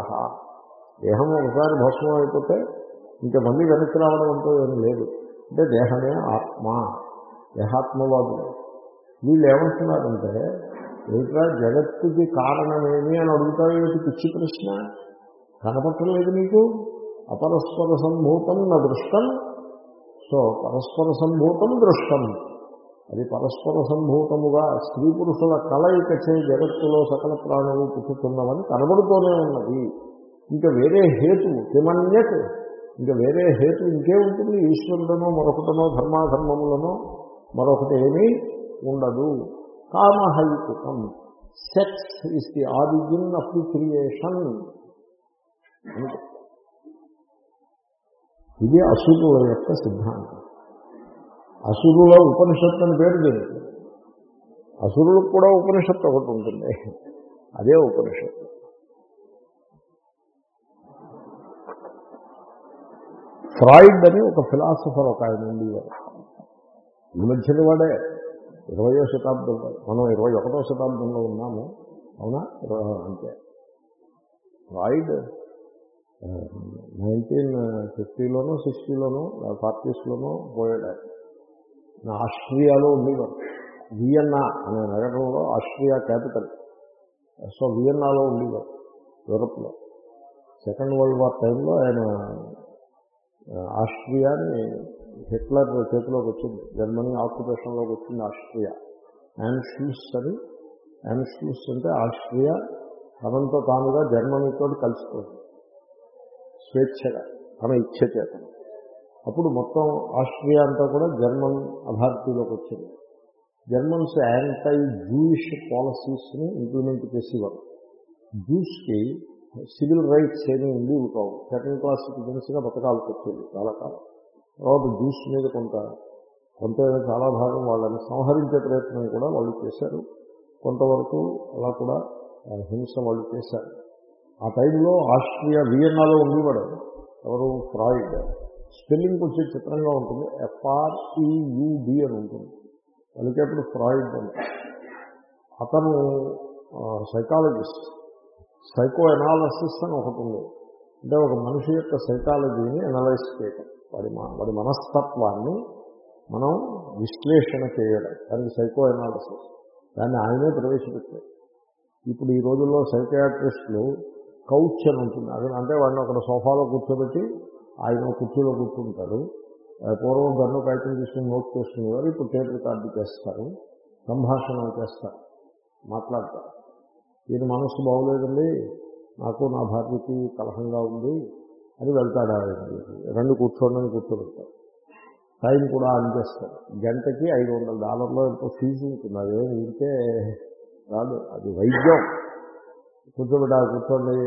దేహం ఒకసారి భస్మం అయిపోతే ఇంకా మళ్ళీ వెనక్కి రావడం అంటూ ఏం లేదు. అంటే దేహమే ఆత్మ దేహాత్మవాదులు. వీళ్ళు ఏమంటున్నారంటే ఇంకా జగత్తుకి కారణమేమి అని అడుగుతారు ఏంటి పిచ్చి ప్రశ్న? కనపట్టలేదు నీకు? అపరస్పర సంభూతం నా దృష్టం. సో పరస్పర సంభూతం దృష్టం. అది పరస్పర సంభూతముగా స్త్రీ పురుషుల కలయిక చే జగత్తులో సకల ప్రాణులు పుట్టుతున్నవని కనబడుతూనే ఉన్నది. ఇంకా వేరే హేతు కిమన్యత్ ఇంకా వేరే హేతు ఇంకే ఉంటుంది. ఈశ్వరుడనో మరొకటనో ధర్మాధర్మములనో మరొకటి ఏమీ ఉండదు. కామహైతుకం. Sex is the origin of the creation ఇది అసురుల యొక్క సిద్ధాంతం. అసురుల ఉపనిషత్తు అని పేరు దీనికి. అసురులకు కూడా ఉపనిషత్తు ఒకటి ఉంటుంది. అదే ఉపనిషత్తు. ఫ్రాయిడ్ అని ఒక ఫిలాసఫర్ ఒక ఆయన ఉండేవారు. ఈ మధ్యన వాడే ఇరవయో శతాబ్దం మనం ఇరవై ఒకటో శతాబ్దంలో ఉన్నాము. అవునా? ఇరవై- అంతే. ఫ్రాయిడ్ నైన్టీన్ ఫిఫ్టీలోనూ సిక్స్టీలోనూ ఫార్టీస్లోనూ పోయాడు ఆస్ట్రియాలో ఉండేవారు వియన్నా అనే నగరంలో ఆస్ట్రియా క్యాపిటల్. సో వియన్నాలో ఉండేవారు యూరప్లో. సెకండ్ వరల్డ్ వార్ టైంలో ఆయన ఆస్ట్రియాని హిట్లర్ చేతిలోకి వచ్చింది. జర్మనీ ఆక్యుపేషన్లోకి వచ్చింది ఆస్ట్రియా. యాన్షూస్ అని యాన్షూస్ అంటే ఆస్ట్రియా తనంతో తానుగా జర్మనీతో కలిసిపోయింది. స్వేచ్ఛగా తన ఇచ్చ చేతను. అప్పుడు మొత్తం ఆస్ట్రియా అంతా కూడా జర్మన్ అథారిటీలోకి వచ్చింది. జర్మన్స్ యాంటై జూయిష్ పాలసీస్ని ఇంప్లిమెంట్ చేసేవారు. జూస్కి సివిల్ రైట్స్ ఏమీ ఉండేవి. కావు సెకండ్ క్లాస్ సిటిజన్స్గా బతకాల్సి వచ్చేది చాలా కాలం. తర్వాత జ్యూస్ మీద కొంత కొంత చాలా భాగం వాళ్ళని సంహరించే ప్రయత్నం కూడా వాళ్ళు చేశారు. కొంతవరకు అలా కూడా హింస వాళ్ళు చేశారు. ఆ టైంలో ఆస్ట్రియా వియన్నాలో ఉండేవాడు ఎవరు? ఫ్రాయిడ్ స్పెల్లింగ్ కొంచెం చిత్రంగా ఉంటుంది. ఎఫ్ఆర్ఈయుడి అని ఉంటుంది. పలికేప్పుడు ఫ్రాయిడ్ అని. అతను సైకాలజిస్ట్ సైకో ఎనాలసిస్ అని ఒకటి ఉంది. అంటే ఒక మనిషి యొక్క సైకాలజీని ఎనలైజ్ చేయడం వాడి వాడి మనస్తత్వాన్ని మనం విశ్లేషణ చేయడం. దానికి సైకో ఎనాలసిస్ దాన్ని ఆయనే ప్రవేశపెట్టాడు. ఇప్పుడు ఈ రోజుల్లో సైకియాట్రిస్టులు కౌచ్ అని ఉంటుంది. అది అంటే వాడిని ఒక సోఫాలో కూర్చోబెట్టి ఆయన కుర్చీలో కూర్చుంటారు. పూర్వం గన్ను ప్రయత్నం తీసుకుని నోట్ చేసుకునేవారు ఇప్పుడు టేప్ రికార్డు చేస్తారు సంభాషణ చేస్తారు మాట్లాడతారు. దీని మనసు బాగోలేదండి నాకు నా భార్యకి కలహంగా ఉంది అని వెళ్తాడు ఆయన రెండు కూర్చోండి కూర్చోబెడతారు. టైం కూడా అందిస్తారు గంటకి ఐదు వందల డాలర్లో ఎంతో ఫీజు ఉంటుంది. అదేం ఉంటే రాదు. అది వైద్యం. కూర్చోబెట్టాలి కూర్చోండి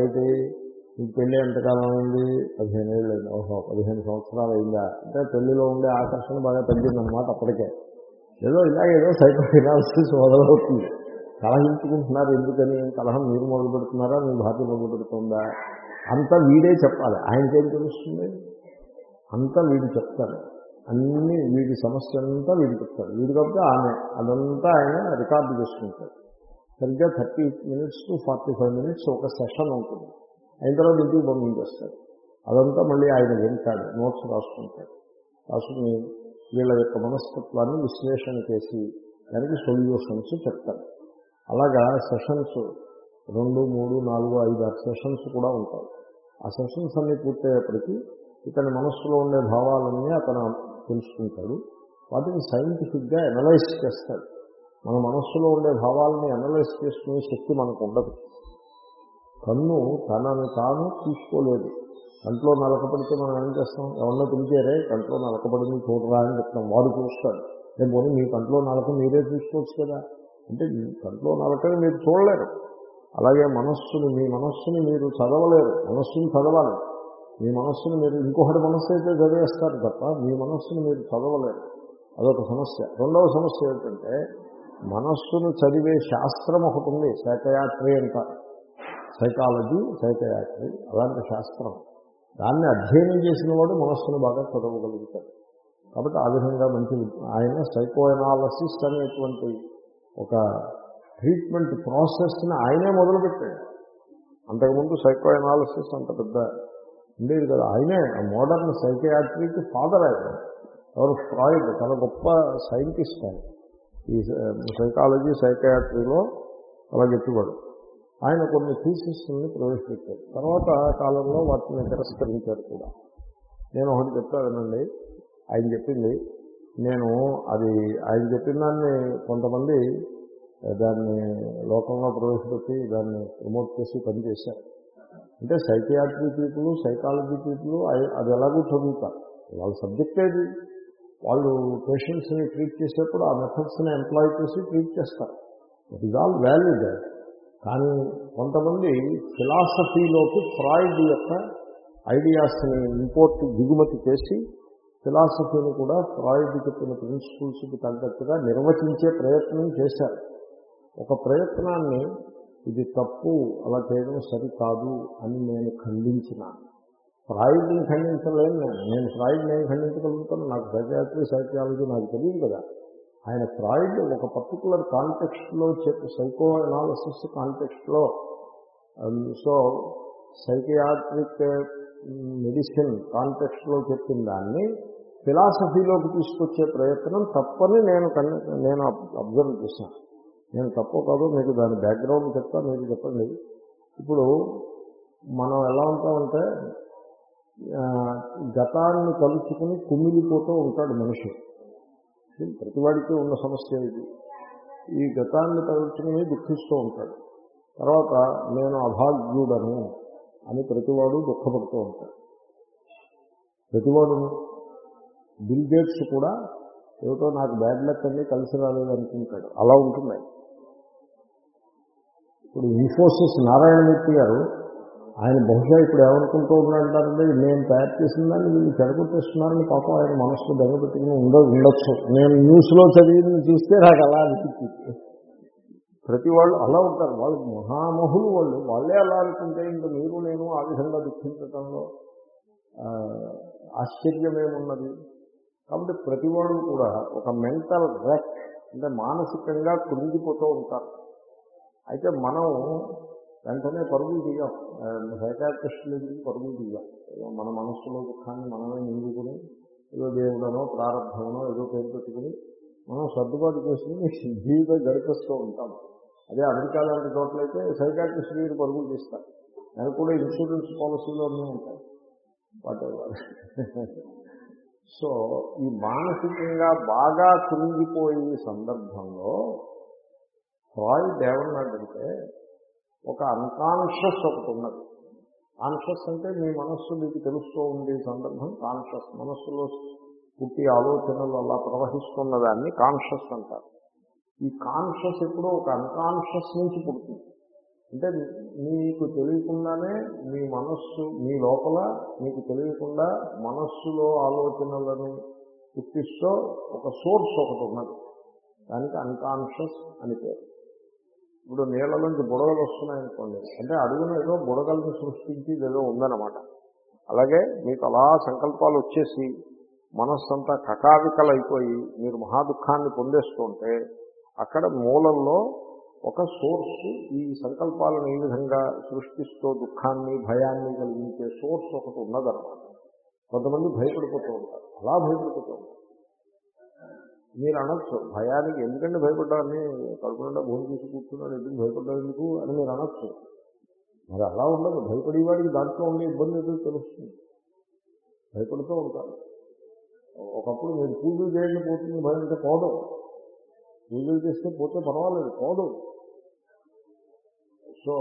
ఏంటి? మీకు పెళ్ళి ఎంతకాలం ఉంది పదిహేను ఏళ్ళు అయింది ఓహో పదిహేను సంవత్సరాలు అయిందా? అంటే పెళ్ళిలో ఉండే ఆకర్షణ బాగా తగ్గిందన్నమాట అప్పటికే. ఏదో ఇలా ఏదో సైకో ఫినాన్సిస్ మొదలవుతుంది. కలహించుకుంటున్నారు ఎందుకని? కలహం మీరు మొదలు పెడుతున్నారా మీ భార్య మొదలు పెడుతుందా అంతా వీడే చెప్పాలి. ఆయనకేం తెలుస్తుంది? అంతా వీడు చెప్తాడు. అన్ని వీడి సమస్య అంతా వీడు చెప్తాడు. వీడు కాబట్టి ఆమె. అదంతా ఆయన రికార్డు చేసుకుంటాడు. సరిగ్గా thirty minutes to forty five minutes ఒక సెషన్ ఉంటుంది. అయిన తర్వాత ఇంటికి పంపించేస్తాడు. అదంతా మళ్ళీ ఆయన వింటాడు నోట్స్ రాసుకుంటాడు. రాసుకుని వీళ్ళ యొక్క మనస్తత్వాన్ని విశ్లేషణ చేసి దానికి సొల్యూషన్స్ చెప్తాడు. అలాగా సెషన్స్ రెండు మూడు నాలుగు ఐదు ఆరు సెషన్స్ కూడా ఉంటాయి. ఆ సెషన్స్ అన్ని పూర్తయ్యేప్పటికీ ఇతని మనస్సులో ఉండే భావాలన్నీ అతను తెలుసుకుంటాడు. వాటిని సైంటిఫిక్గా అనలైజ్ చేస్తాడు. మన మనస్సులో ఉండే భావాలని అనలైజ్ చేసుకునే శక్తి మనకు ఉండదు. కన్ను తనను తాను తీసుకోలేదు. కంట్లో నలకపడితే మనం ఏం చేస్తాం? ఎవరినో పిలిచారే కంట్లో నలకపడింది చూడరా అని చెప్తాం. వాడు చూస్తాడు. నేను పోనీ మీ కంట్లో నలక మీరే చూసుకోవచ్చు కదా. అంటే మీ కంట్లో నలకని మీరు చూడలేరు. అలాగే మనస్సుని మీ మనస్సుని మీరు చదవలేరు. మనస్సుని చదవాలి. మీ మనస్సుని మీరు ఇంకొకటి మనస్సు అయితే చదివేస్తారు తప్ప మీ మనస్సును మీరు చదవలేరు. అదొక సమస్య. రెండవ సమస్య ఏంటంటే మనస్సును చదివే శాస్త్రం ఒకటి ఉంది శాఖయాత్రి అంటారు. సైకాలజీ సైకయాట్రీ అలాంటి శాస్త్రం. దాన్ని అధ్యయనం చేసిన వాడు మనస్సును బాగా చదవగలుగుతాడు. కాబట్టి ఆ విధంగా మంచి ఆయన సైకో ఎనాలసిస్ అనేటువంటి ఒక ట్రీట్మెంట్ ప్రాసెస్ని ఆయనే మొదలుపెట్టాడు. అంతకుముందు సైకో ఎనాలసిస్ అంత పెద్ద ఉండేది కదా. ఆయనే మోడర్న్ సైకియాట్రీకి ఫాదర్ ఆయన. ఎవరు? ఫ్రాయిడ్ చాలా గొప్ప సైంటిస్ట్ ఆయన. ఈ సైకాలజీ సైకయాట్రీలో అలా చెప్పేవాడు. ఆయన కొన్ని థీసిస్ని ప్రవేశపెట్టారు. తర్వాత కాలంలో వాటిని తిరస్కరించారు కూడా. నేను ఒకటి చెప్తానండి ఆయన చెప్పింది నేను అది ఆయన చెప్పిన దాన్ని కొంతమంది దాన్ని లోకంలో ప్రవేశపెట్టి దాన్ని ప్రమోట్ చేసి పనిచేశారు. అంటే సైకియాట్రీ పీపుల్ సైకాలజీ పీపుల్ అది ఎలాగూ చదువుతారు. వాళ్ళ సబ్జెక్ట్ ఏది? వాళ్ళు పేషెంట్స్ని ట్రీట్ చేసేప్పుడు ఆ మెథడ్స్ని ఎంప్లాయ్ చేసి ట్రీట్ చేస్తారు. ఇట్ ఈజ్ ఆల్ వ్యాలిడ్ కానీ కొంతమంది ఫిలాసఫీలోకి ఫ్రాయిడ్ యొక్క ఐడియాస్ని ఇంపోర్ట్ దిగుమతి చేసి ఫిలాసఫీని కూడా ఫ్రాయిడ్ చెప్పిన ప్రిన్సిపల్స్కి తగ్గట్టుగా నిర్వచించే ప్రయత్నం చేశారు. ఒక ప్రయత్నాన్ని ఇది తప్పు అలా చేయడం సరికాదు అని నేను ఖండించిన ఫ్రాయిడ్ని ఖండించలేను నేను. నేను ఫ్రాయిడ్ నేను ఖండించగలుగుతాను? నాకు సైకాట్రీ సైకాలజీ నాకు తెలియదు కదా. ఆయన ఫ్రాయిడ్ ఒక పర్టికులర్ కాంటెక్స్ట్లో చెప్పి సైకో అనాలసిస్ కాంటెక్స్ట్లో um, so psychiatric um, medicine కాంటెక్స్ట్లో చెప్పిన దాన్ని ఫిలాసఫీలోకి తీసుకొచ్చే ప్రయత్నం తప్పని నేను నేను అబ్జర్వ్ చేశాను. నేను తప్పు కాదు మీకు దాని బ్యాక్గ్రౌండ్ చెప్తా మీకు చెప్పండి. ఇప్పుడు మనం ఎలా ఉంటామంటే గతాన్ని కలుసుకుని కుమిలిపోతూ ఉంటాడు మనిషి. ప్రతివాడికి ఉన్న సమస్య ఇది. ఈ గతాన్ని తలుచుకుని దుఃఖిస్తూ ఉంటాడు. తర్వాత నేను అభాగ్యుడను అని ప్రతివాడు దుఃఖపడుతూ ఉంటాడు. ప్రతివాడును. బిల్ గేట్స్ కూడా ఏమిటో నాకు బ్యాడ్ లక్ అన్నీ కలిసి రాలేదు అనుకుంటాడు. అలా ఉంటుంది ఇప్పుడు ఇన్ఫోసిస్ నారాయణమూర్తి గారు ఆయన బహుశా ఇప్పుడు ఏమనుకుంటూ ఉన్నాడంటే నేను తయారు చేసిన దాన్ని వీళ్ళు చెడగొట్టేస్తున్నారని పాపం ఆయన మనసులో దగ్గరపెట్టుకుని ఉండ ఉండొచ్చు. నేను న్యూస్లో చదివింది చూస్తే నాకు అలా అనిపించింది ప్రతి వాళ్ళు అలా ఉంటారు. వాళ్ళు మహామహులు వాళ్ళు. వాళ్ళే అలా అనుకుంటే ఇంకా మీరు నేను ఆ విధంగా దుఃఖించడంలో ఆశ్చర్యమేమున్నది? కాబట్టి ప్రతి వాళ్ళు కూడా ఒక మెంటల్ రెక్ అంటే మానసికంగా కృంగిపోతూ ఉంటారు. అయితే మనం వెంటనే పరుగులు తీయం సైకాట్రిస్టుల దగ్గరికి పరుగులు తీయం మన మనస్సులో దుఃఖాన్ని మనమే నిండుకుని ఏదో దేవుడనో ప్రారంభమనో ఏదో పేరు పెట్టుకుని మనం సర్దుబాటు చేసుకుని జీవితం గడిపిస్తూ ఉంటాం. అదే అమెరికా లాంటి చోట్లయితే సైకాట్రిస్ట్ దగ్గర పరుగులు తీస్తారు. దానికి కూడా ఇన్సూరెన్స్ పాలసీలు అన్నీ ఉంటాయి. వాటి సో ఈ మానసికంగా బాగా కృంగిపోయే సందర్భంలో ఫ్రాయిడ్ ఏమన్నాడంటే ఒక అన్కాన్షియస్ ఒకటి ఉన్నది. కాన్షియస్ అంటే మీ మనస్సు మీకు తెలుస్తూ ఉండే సందర్భం. కాన్షియస్ మనస్సులో పుట్టి ఆలోచనలు అలా ప్రవహిస్తున్న దాన్ని కాన్షియస్ అంటారు. ఈ కాన్షియస్ ఎప్పుడో ఒక అన్కాన్షియస్ నుంచి పుడుతుంది. అంటే మీకు తెలియకుండానే మీ మనస్సు మీ లోపల మీకు తెలియకుండా మనస్సులో ఆలోచనలను పుట్టిస్తూ ఒక సోర్స్ ఒకటి ఉన్నది. దానికి అన్కాన్షియస్ అని పేరు. ఇప్పుడు నీళ్ళలోంచి బుడగలు వస్తున్నాయనుకోండి. అంటే అడుగున ఏదో బుడగలను సృష్టించి ఏదో ఉందన్నమాట. అలాగే మీకు అలా సంకల్పాలు వచ్చేసి మనస్సంతా కకావికలైపోయి మీరు మహాదుఖాన్ని పొందేస్తుంటే అక్కడ మూలంలో ఒక సోర్స్ ఈ సంకల్పాలను ఈ విధంగా సృష్టిస్తూ దుఃఖాన్ని భయాన్ని కలిగించే సోర్స్ ఒకటి ఉన్నదన్నమాట. కొంతమంది భయపడిపోతూ ఉంటారు. అలా భయపడిపోతూ ఉంటారు. మీరు అనొచ్చు భయానికి ఎందుకంటే భయపడ్డాన్ని కడుపు భూమి భోజనం చేసి కూర్చున్నాడు ఎందుకు భయపడ్డాడు ఎందుకు అని మీరు అనొచ్చు మరి అలా ఉండదు. భయపడేవాడికి దాంట్లో ఉండే ఇబ్బంది ఏదో తెలుస్తుంది. భయపడుతూ ఉంటారు. ఒకప్పుడు మీరు పూజలు చేయండి పోతుంది. భయం అంటే పోదు. పూజలు చేస్తే పోతే పర్వాలేదు. పోదు. సో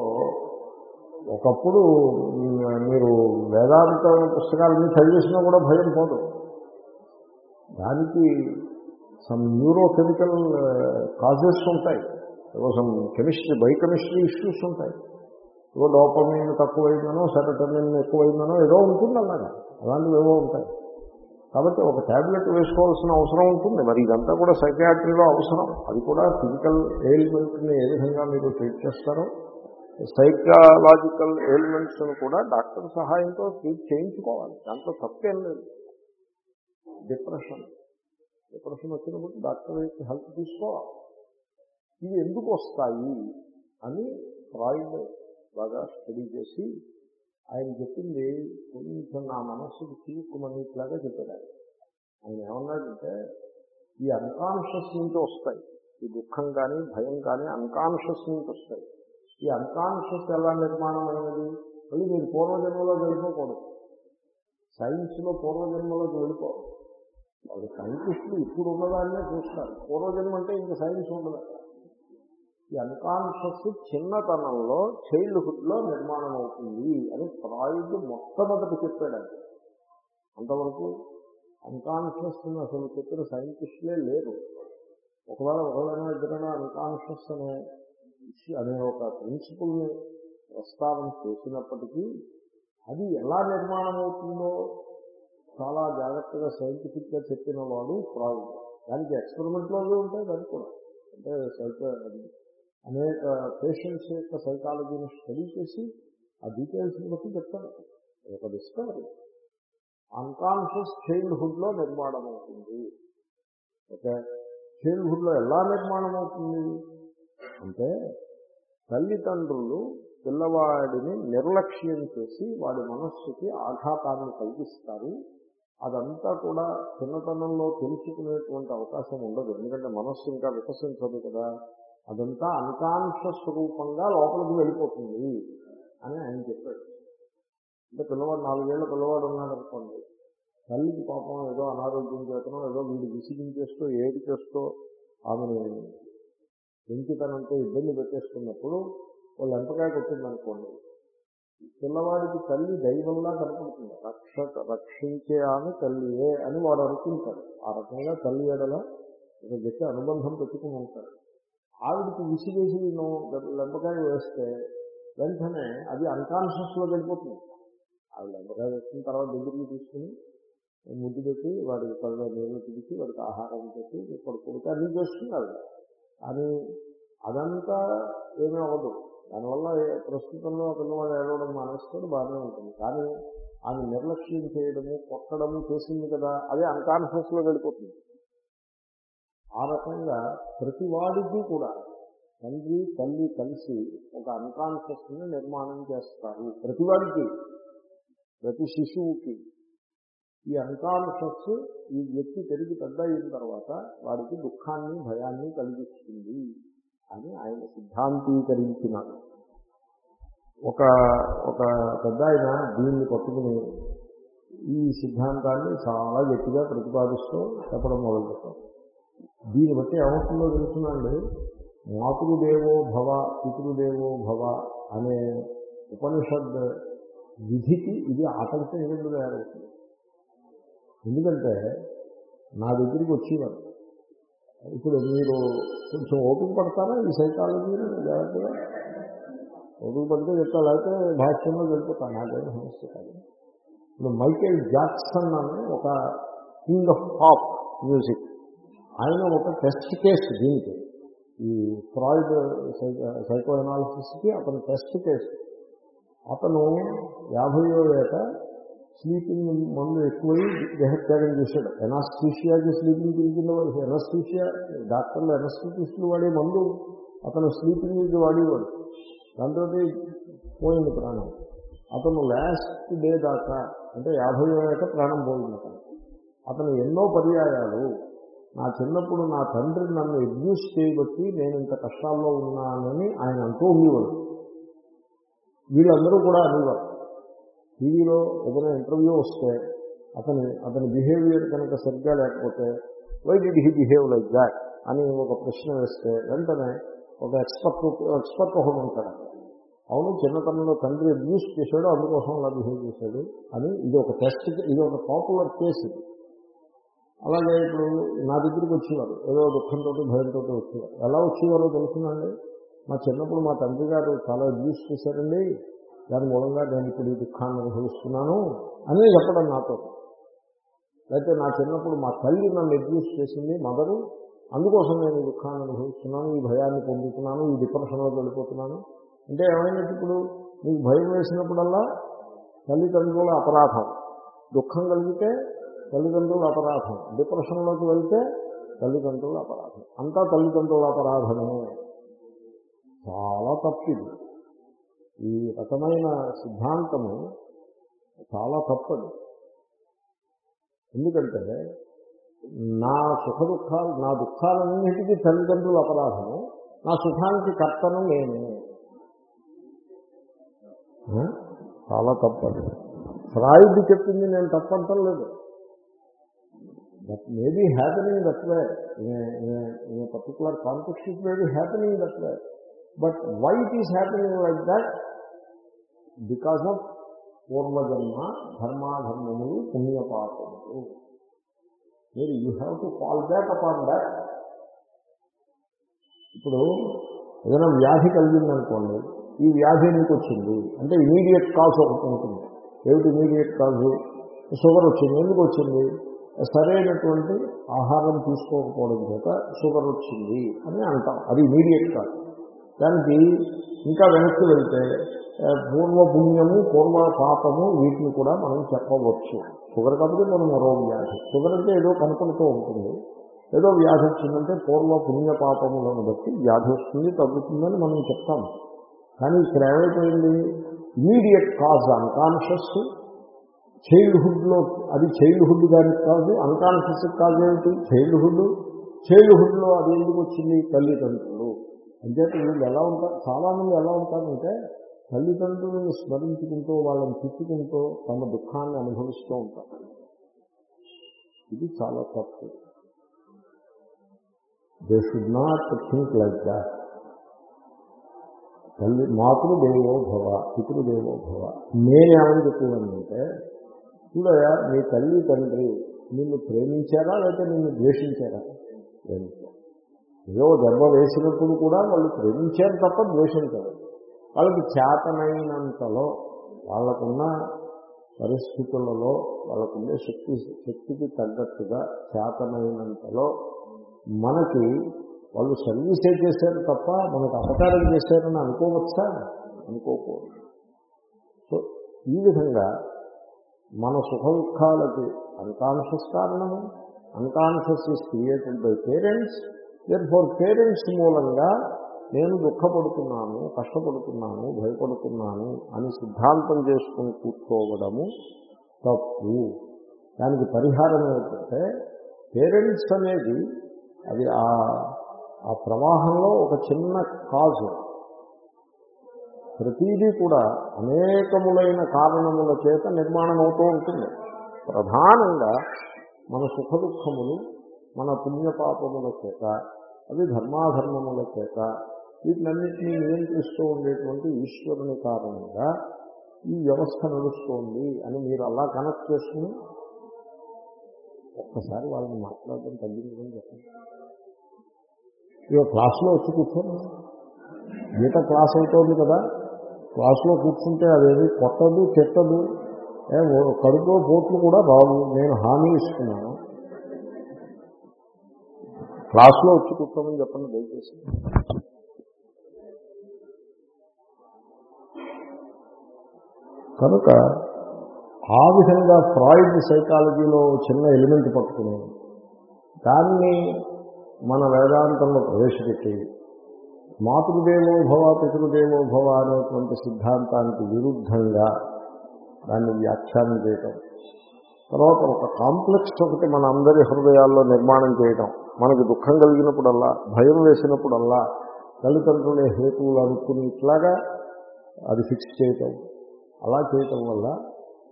ఒకప్పుడు మీరు వేదాంత పుస్తకాలన్నీ చదివేసినా కూడా భయం పోదు. దానికి సమ్ న్యూరోకెమికల్ కాజెస్ ఉంటాయి. ఏవో సమ్ కెమిస్ట్రీ బయోకెమిస్ట్రీ ఇష్యూస్ ఉంటాయి. ఏదో డోపమిన్ తక్కువైందనో సెరటమిన్ ఎక్కువైందనో ఏదో ఉంటుంది అలాగా అలాంటివి ఏవో ఉంటాయి. కాబట్టి ఒక ట్యాబ్లెట్ వేసుకోవాల్సిన అవసరం ఉంటుంది. మరి ఇదంతా కూడా సైకాట్రీలో అవసరం. అది కూడా ఫిజికల్ ఎయిల్మెంట్ని ఏ విధంగా మీరు ట్రీట్ చేస్తారో సైకలాజికల్ ఎయిల్మెంట్స్ను కూడా డాక్టర్ సహాయంతో ట్రీట్ చేయించుకోవాలి. దాంట్లో తప్పేం లేదు. డిప్రెషన్ ప్రశ్న వచ్చినప్పుడు డాక్టర్ యొక్క హెల్ప్ తీసుకోవాలి. ఇవి ఎందుకు వస్తాయి అని ఫ్రాయిడ్ బాగా స్టడీ చేసి ఆయన చెప్పింది కొంచెం నా మనస్సుకు చీకుమనిట్లాగా చెప్పాడు ఆయన. ఆయన ఏమన్నాడంటే ఈ అన్కాన్షియస్ నుంచి వస్తాయి. ఈ దుఃఖం కానీ భయం కానీ అన్కాన్షియస్ నుంచి వస్తాయి. ఈ అన్కాన్షియస్ ఎలా నిర్మాణం నిర్మాణమైనది మళ్ళీ మీరు పూర్వజన్మలోకి వెళ్ళిపోకూడదు సైన్స్లో పూర్వజన్మలోకి వెళ్ళిపోవాలి వాళ్ళు సైంటిస్టులు ఇప్పుడు ఉన్నదాన్నే చూస్తారు పూర్వజన్మ అంటే ఇంకా సైన్స్ ఉండదు. ఈ అన్కాన్షియస్ చిన్నతనంలో చైల్డ్హుడ్లో నిర్మాణం అవుతుంది అని ఫ్రాయిడ్ మొట్టమొదటి చెప్పాడు అది అంతవరకు అన్కాన్షియస్ అసలు చెప్పిన సైంటిస్టులే లేరు. ఒకవేళ ఒకవేళ ఇద్దరైనా అన్కాన్షియస్ అనే అనే ఒక ప్రిన్సిపుల్ని ప్రస్తావన చేసినప్పటికీ అది ఎలా నిర్మాణం అవుతుందో చాలా జాగ్రత్తగా సైంటిఫిక్గా చెప్పిన వాడు ఫ్రాయిడ్ దానికి ఎక్స్పెరిమెంట్లో ఉంటాయి దానికి కూడా. అంటే సైకో అనేక పేషెంట్స్ యొక్క సైకాలజీని స్టడీ చేసి ఆ డీటెయిల్స్ని బట్టి చెప్తాడు ఒక డిస్కవరీ అన్కాన్షియస్ చైల్డ్హుడ్లో నిర్మాణం అవుతుంది. ఓకే? చైల్డ్హుడ్లో ఎలా నిర్మాణం అవుతుంది? అంటే తల్లిదండ్రులు పిల్లవాడిని నిర్లక్ష్యం చేసి వాడి మనస్సుకి ఆఘాతాన్ని కలిగిస్తారు. అదంతా కూడా చిన్నతనంలో తెలుసుకునేటువంటి అవకాశం ఉండదు. ఎందుకంటే మనస్సు ఇంకా వికసించదు కదా. అదంతా అన్కాన్షియస్ రూపంగా లోపలికి వెళ్ళిపోతుంది అని ఆయన చెప్పాడు. అంటే పిల్లవాడు నాలుగేళ్ళ పిల్లవాడు ఉన్నాడు అనుకోండి. తల్లికి పాపం ఏదో అనారోగ్యం చేతనో ఏదో వీడు విసిగించేస్తూ ఏడు చేస్తూ ఆమెను పెంచితనంతో ఇబ్బంది పెట్టేసుకున్నప్పుడు వాళ్ళు ఎంతకాయ కొట్టిందనుకోండి. పిల్లవాడికి తల్లి దైవంలా కనపడుతుంది. రక్ష రక్షించే ఆమె తల్లియే అని వాడు అనుకుంటాడు. ఆ రకంగా తల్లి ఏడల ఒక గట్టి అనుబంధం పెట్టుకుని ఉంటాడు. ఆవిడికి విసిగేసి లెంపకాయ వేస్తే వెంటనే అది అన్కాన్షియస్లో వెళ్ళిపోతుంది. ఆవిడ లెంపకాయ వేసిన తర్వాత దగ్గరికి తీసుకుని ముద్దు పెట్టి వాడికి పళ్ళ నీళ్ళు పిలిచి వాడికి ఆహారం పెట్టి పడుకుంటే అన్నీ చేస్తుంది ఆవిడ. కానీ అదంతా ఏమీ అవ్వదు. దానివల్ల ప్రస్తుతంలో పిల్లవాడు ఏడవడం మానేస్తాడు బాగానే ఉంటుంది. కానీ ఆమె నిర్లక్ష్యం చేయడము కొట్టడము చేసింది కదా అదే అన్కాన్షియస్లో వెళ్ళిపోతుంది. ఆ రకంగా ప్రతి వాడికి కూడా తండ్రి తల్లి కలిసి ఒక అన్కాన్షియస్ని నిర్మాణం చేస్తారు. ప్రతి వాడికి ప్రతి శిశువుకి. ఈ అన్కాన్షియస్ ఈ వ్యక్తి పెరిగి పెద్ద అయిన తర్వాత వాడికి దుఃఖాన్ని భయాన్ని కలిగిస్తుంది. అని ఆయన సిద్ధాంతీకరించినాడు ఒక ఒక పెద్ద ఆయన దీన్ని పట్టుకుని ఈ సిద్ధాంతాన్ని చాలా గట్టిగా ప్రతిపాదిస్తూ చెప్పడం మొదలుపెట్టారు దీన్ని బట్టి ఏమవుతుందో తెలుసునండి. మాతృదేవో భవ పితృదేవో భవ అనే ఉపనిషద్ విధికి ఇది ఆటంకం ఎందుకు తయారవుతుంది? ఎందుకంటే నా దగ్గరికి వచ్చేవారు. ఇప్పుడు మీరు కొంచెం ఓపిక పడతారా ఈ సైకాలజీని జాగ్రత్తగా. ఓపిక పడితే చెప్తా లేకపోతే భాష్యంలో వెళ్ళిపోతాను నాకేం సమస్య కాదు. ఇప్పుడు మైకేల్ జాక్సన్ అని ఒక కింగ్ ఆఫ్ పాప్ మ్యూజిక్ ఆయన ఒక టెస్ట్ కేసు దీనికి. ఈ ఫ్రాయిడ్ సైకో అనాలిసిస్కి అతను టెస్ట్ కేసు అతను యాభై ఏట స్లీపింగ్ మందు ఎక్కువై దేహత్యాగం చేశాడు. ఎనాస్థీషియాకి స్లీపింగ్ పిలిచిన వాడు. ఎనస్థీషియా డాక్టర్లు ఎనస్థీషిస్టులు వాడే మందు అతను స్లీపింగ్ వాడేవాడు. దాంతో పోయింది ప్రాణం. అతను లాస్ట్ డే దాకా అంటే యాభై ఏట ప్రాణం పోయింది అతను. అతను ఎన్నో పర్యాయాలు నా చిన్నప్పుడు నా తండ్రి నన్ను అబ్యూస్ చేయబట్టి నేను ఇంత కష్టాల్లో ఉన్నానని ఆయన అంటూ ఉండేవాడు. వీళ్ళందరూ కూడా అనేవారు. టీవీలో ఏదైనా ఇంటర్వ్యూ వస్తే అతని అతని బిహేవియర్ కనుక సరిగ్గా లేకపోతే why did he behave like that అని ఒక ప్రశ్న వేస్తే వెంటనే ఒక ఎక్స్పర్ట్ ఎక్స్పర్ట్ హోమ్ ఉంటాడు. అవును చిన్నతనంలో తండ్రి అబ్యూస్ చేశాడు అందుకోసం అలా బిహేవ్ చేశాడు అని ఇది ఒక టెస్ట్ ఇది ఒక పాపులర్ కేసు. అలాగే ఇప్పుడు నా దగ్గరికి వచ్చేవారు ఏదో దుఃఖంతో భయంతో వచ్చేవారు. ఎలా వచ్చేవారో తెలుసునండి మా చిన్నప్పుడు మా తండ్రి గారు చాలా అబ్యూస్ చేశారండి. దాని మూలంగా నేను ఇప్పుడు ఈ దుఃఖాన్ని అనుభవిస్తున్నాను అని చెప్పడం నాతో. అయితే నా చిన్నప్పుడు మా తల్లి నన్ను అబ్యూస్ చేసింది మదరు. అందుకోసం నేను ఈ దుఃఖాన్ని అనుభవిస్తున్నాను ఈ భయాన్ని పొందుతున్నాను ఈ డిప్రెషన్లోకి వెళ్ళిపోతున్నాను. అంటే ఏమైనట్టు ఇప్పుడు? నీకు భయం వేసినప్పుడల్లా తల్లిదండ్రుల అపరాధం. దుఃఖం కలిగితే తల్లిదండ్రుల అపరాధం. డిప్రెషన్లోకి వెళ్తే తల్లిదండ్రుల అపరాధం. అంతా తల్లిదండ్రుల అపరాధమే. చాలా తప్పిది ఈ రకమైన సిద్ధాంతము చాలా తప్పదు. ఎందుకంటే నా సుఖ దుఃఖాలు నా దుఃఖాలన్నిటికీ తల్లిదండ్రుల అపరాధము నా సుఖానికి కర్తను నేను చాలా తప్పదు. ఫ్రాయిడ్ చెప్పింది నేను తప్పంటం లేదు. That may be happening that way in particular conflict it may be happening that way but why it is happening like that because of పూర్వజన్మ ధర్మాధర్మములు పుణ్యపాపములు. మీరు you have to fall back upon that ఇప్పుడు ఏదైనా వ్యాధి కలిగిందనుకోండి ఈ వ్యాధి ఎందుకు వచ్చింది అంటే ఇమీడియట్ కాజ్ ఒకటి ఉంటుంది. ఏమిటి ఇమీడియట్ కాజు షుగర్ వచ్చింది. ఎందుకు వచ్చింది? సరైనటువంటి ఆహారం తీసుకోకపోవడం చేత షుగర్ వచ్చింది అని అంటాం. అది ఇమీడియట్ కాదు దానికి ఇంకా వెనక్కి వెళ్తే పూర్వపుణ్యము పూర్వ పాపము వీటిని కూడా మనం చెప్పవచ్చు. షుగర్ కాబట్టి మనం మరో వ్యాధి. షుగర్ అంటే ఏదో కనపడుతూ ఉంటుంది. ఏదో వ్యాధి వచ్చిందంటే పూర్వ పుణ్య పాపములను బట్టి వ్యాధి వస్తుంది తగ్గుతుందని మనం చెప్తాం. కానీ ఇక్కడ ఏమైపోయింది? ఇమీడియట్ కాజ్ అన్కాన్షియస్ చైల్డ్హుడ్లో అది చైల్డ్హుడ్ దానికి కాదు అన్కాన్షియస్ కాజ్ ఏమిటి? చైల్డ్హుడ్ చైల్డ్హుడ్లో అది ఎందుకు వచ్చింది? తల్లిదండ్రులు. అంచేత వీళ్ళు ఎలా ఉంటారు? చాలామంది ఎలా ఉంటారంటే తల్లిదండ్రులను స్మరించుకుంటూ వాళ్ళని తిట్టుకుంటూ తమ దుఃఖాన్ని అనుభవిస్తూ ఉంటారు. ఇది చాలా తప్పు. They should not think like that తల్లి మాతృదేవో భవ పితృదేవో భవ. నేనేమని చెప్తున్నానంటే చూడయా మీ తల్లి తండ్రి నిన్ను ప్రేమించారా లేకపోతే నిన్ను ద్వేషించారా? ప్రేమించారు. ఏదో దెబ్బ వేసినప్పుడు కూడా వాళ్ళు ప్రేమించారు తప్ప ద్వేషించారు. వాళ్ళకి చేతనైనంతలో వాళ్ళకున్న పరిస్థితులలో వాళ్ళకుండే శక్తి శక్తికి తగ్గట్టుగా చేతనైనంతలో మనకి వాళ్ళు సర్వీసే చేశారు తప్ప మనకు అపకారం చేశారని అనుకోవచ్చా? అనుకోకూడదు. సో ఈ విధంగా మన సుఖ దుఃఖాలకి అన్కాన్షియస్ కారణము unconscious is created by parents therefore parents మూలంగా నేను దుఃఖపడుతున్నాను కష్టపడుతున్నాను భయపడుతున్నాను అని సిద్ధాంతం చేసుకుని కూర్చోవడము తప్పు. దానికి పరిహారం ఏంటంటే పేరెంట్స్ అనేది అది ఆ ఆ ప్రవాహంలో ఒక చిన్న కాజు. ప్రతిదీ కూడా అనేకములైన కారణముల చేత నిర్మాణం అవుతూ ఉంటుంది. ప్రధానంగా మన సుఖ దుఃఖములు మన పుణ్యపాపముల చేత అవి ధర్మాధర్మముల చేత వీటినన్నింటినీ నియంత్రిస్తూ ఉండేటువంటి ఈశ్వరుని కారణంగా ఈ వ్యవస్థ నడుస్తోంది అని మీరు అలా కనెక్ట్ చేసుకుని ఒక్కసారి వాళ్ళని మాట్లాడడం తగ్గించుకొని చెప్పండి. ఇక క్లాసులో వచ్చి కూర్చోండి. గీత క్లాస్ అవుతోంది కదా క్లాసులో కూర్చుంటే అదేది కొట్టదు చెట్టదు కడుపులో పోట్లు కూడా రావు. నేను హామీ ఇస్తున్నాను. క్లాసులో వచ్చి కూర్చోమని చెప్పండి దయచేసి. కనుక ఆ విధంగా ఫ్రాయిడ్ సైకాలజీలో చిన్న ఎలిమెంట్ పట్టుకుని దాన్ని మన వేదాంతంలో ప్రవేశపెట్టి మాతృదేవో భవ పితృదేవో భవ అనేటువంటి సిద్ధాంతానికి విరుద్ధంగా దాన్ని వ్యాఖ్యానం చేయటం. తర్వాత ఒక కాంప్లెక్స్ ఒకటి మన అందరి హృదయాల్లో నిర్మాణం చేయటం. మనకి దుఃఖం కలిగినప్పుడల్లా భయం వేసినప్పుడల్లా తల్లిదండ్రులే హేతువులు అనుకుని ఇట్లాగా అది ఫిక్స్ చేయటం. అలా చేయటం వల్ల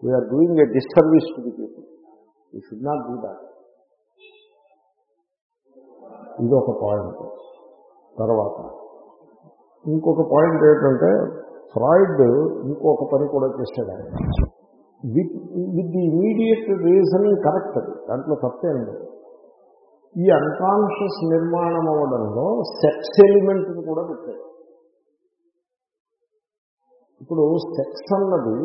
we are doing a disservice to the people you should not do that ఇది ఒక పాయింట్ తర్వాత ఇంకొక పాయింట్ ఏంటంటే ఫ్రాయిడ్ ఇంకొక పని కూడా చేశాడు ఆయన. With with the immediate reasoning correct అది దాంట్లో తప్పేం లేదు. ఈ అన్కాన్షియస్ నిర్మాణం అవ్వడంలో సెక్స్ ఎలిమెంట్ని కూడా పెట్టారు ఇప్పుడు సెక్స్ అన్నది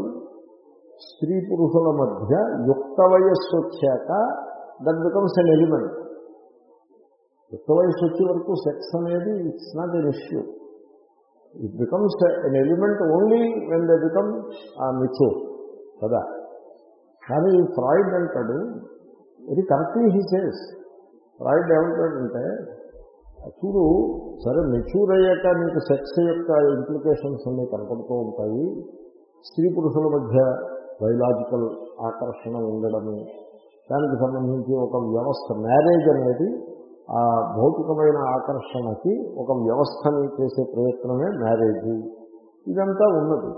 స్త్రీ పురుషుల మధ్య యుక్త వయస్సు వచ్చాక దట్ బికమ్స్ అన్ ఎలిమెంట్ యుక్త వయస్సు వచ్చే వరకు సెక్స్ అనేది it's not an issue it becomes an element only when the become mature కదా? కానీ ఫ్రాయిడ్ అంటాడు ఇది కరెక్ట్లీ హీ సేస్ ఫ్రాయిడ్ ఏమంటాడంటే చూడు సరే మెచ్యూర్ అయ్యాక నీకు సెక్స్ యొక్క ఇంప్లికేషన్స్ అన్నీ కనపడుతూ ఉంటాయి. స్త్రీ పురుషుల మధ్య బయలాజికల్ ఆకర్షణ ఉండడము దానికి సంబంధించి ఒక వ్యవస్థ మ్యారేజ్ అనేది ఆ భౌతికమైన ఆకర్షణకి ఒక వ్యవస్థని చేసే ప్రయత్నమే మ్యారేజ్ ఇదంతా ఉన్నది.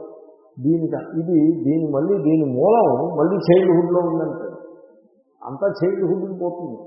దీనికి ఇది దీని మళ్ళీ దీని మూలం మళ్ళీ చైల్డ్హుడ్లో ఉందంటే అంతా చైల్డ్హుడ్కి పోతుంది.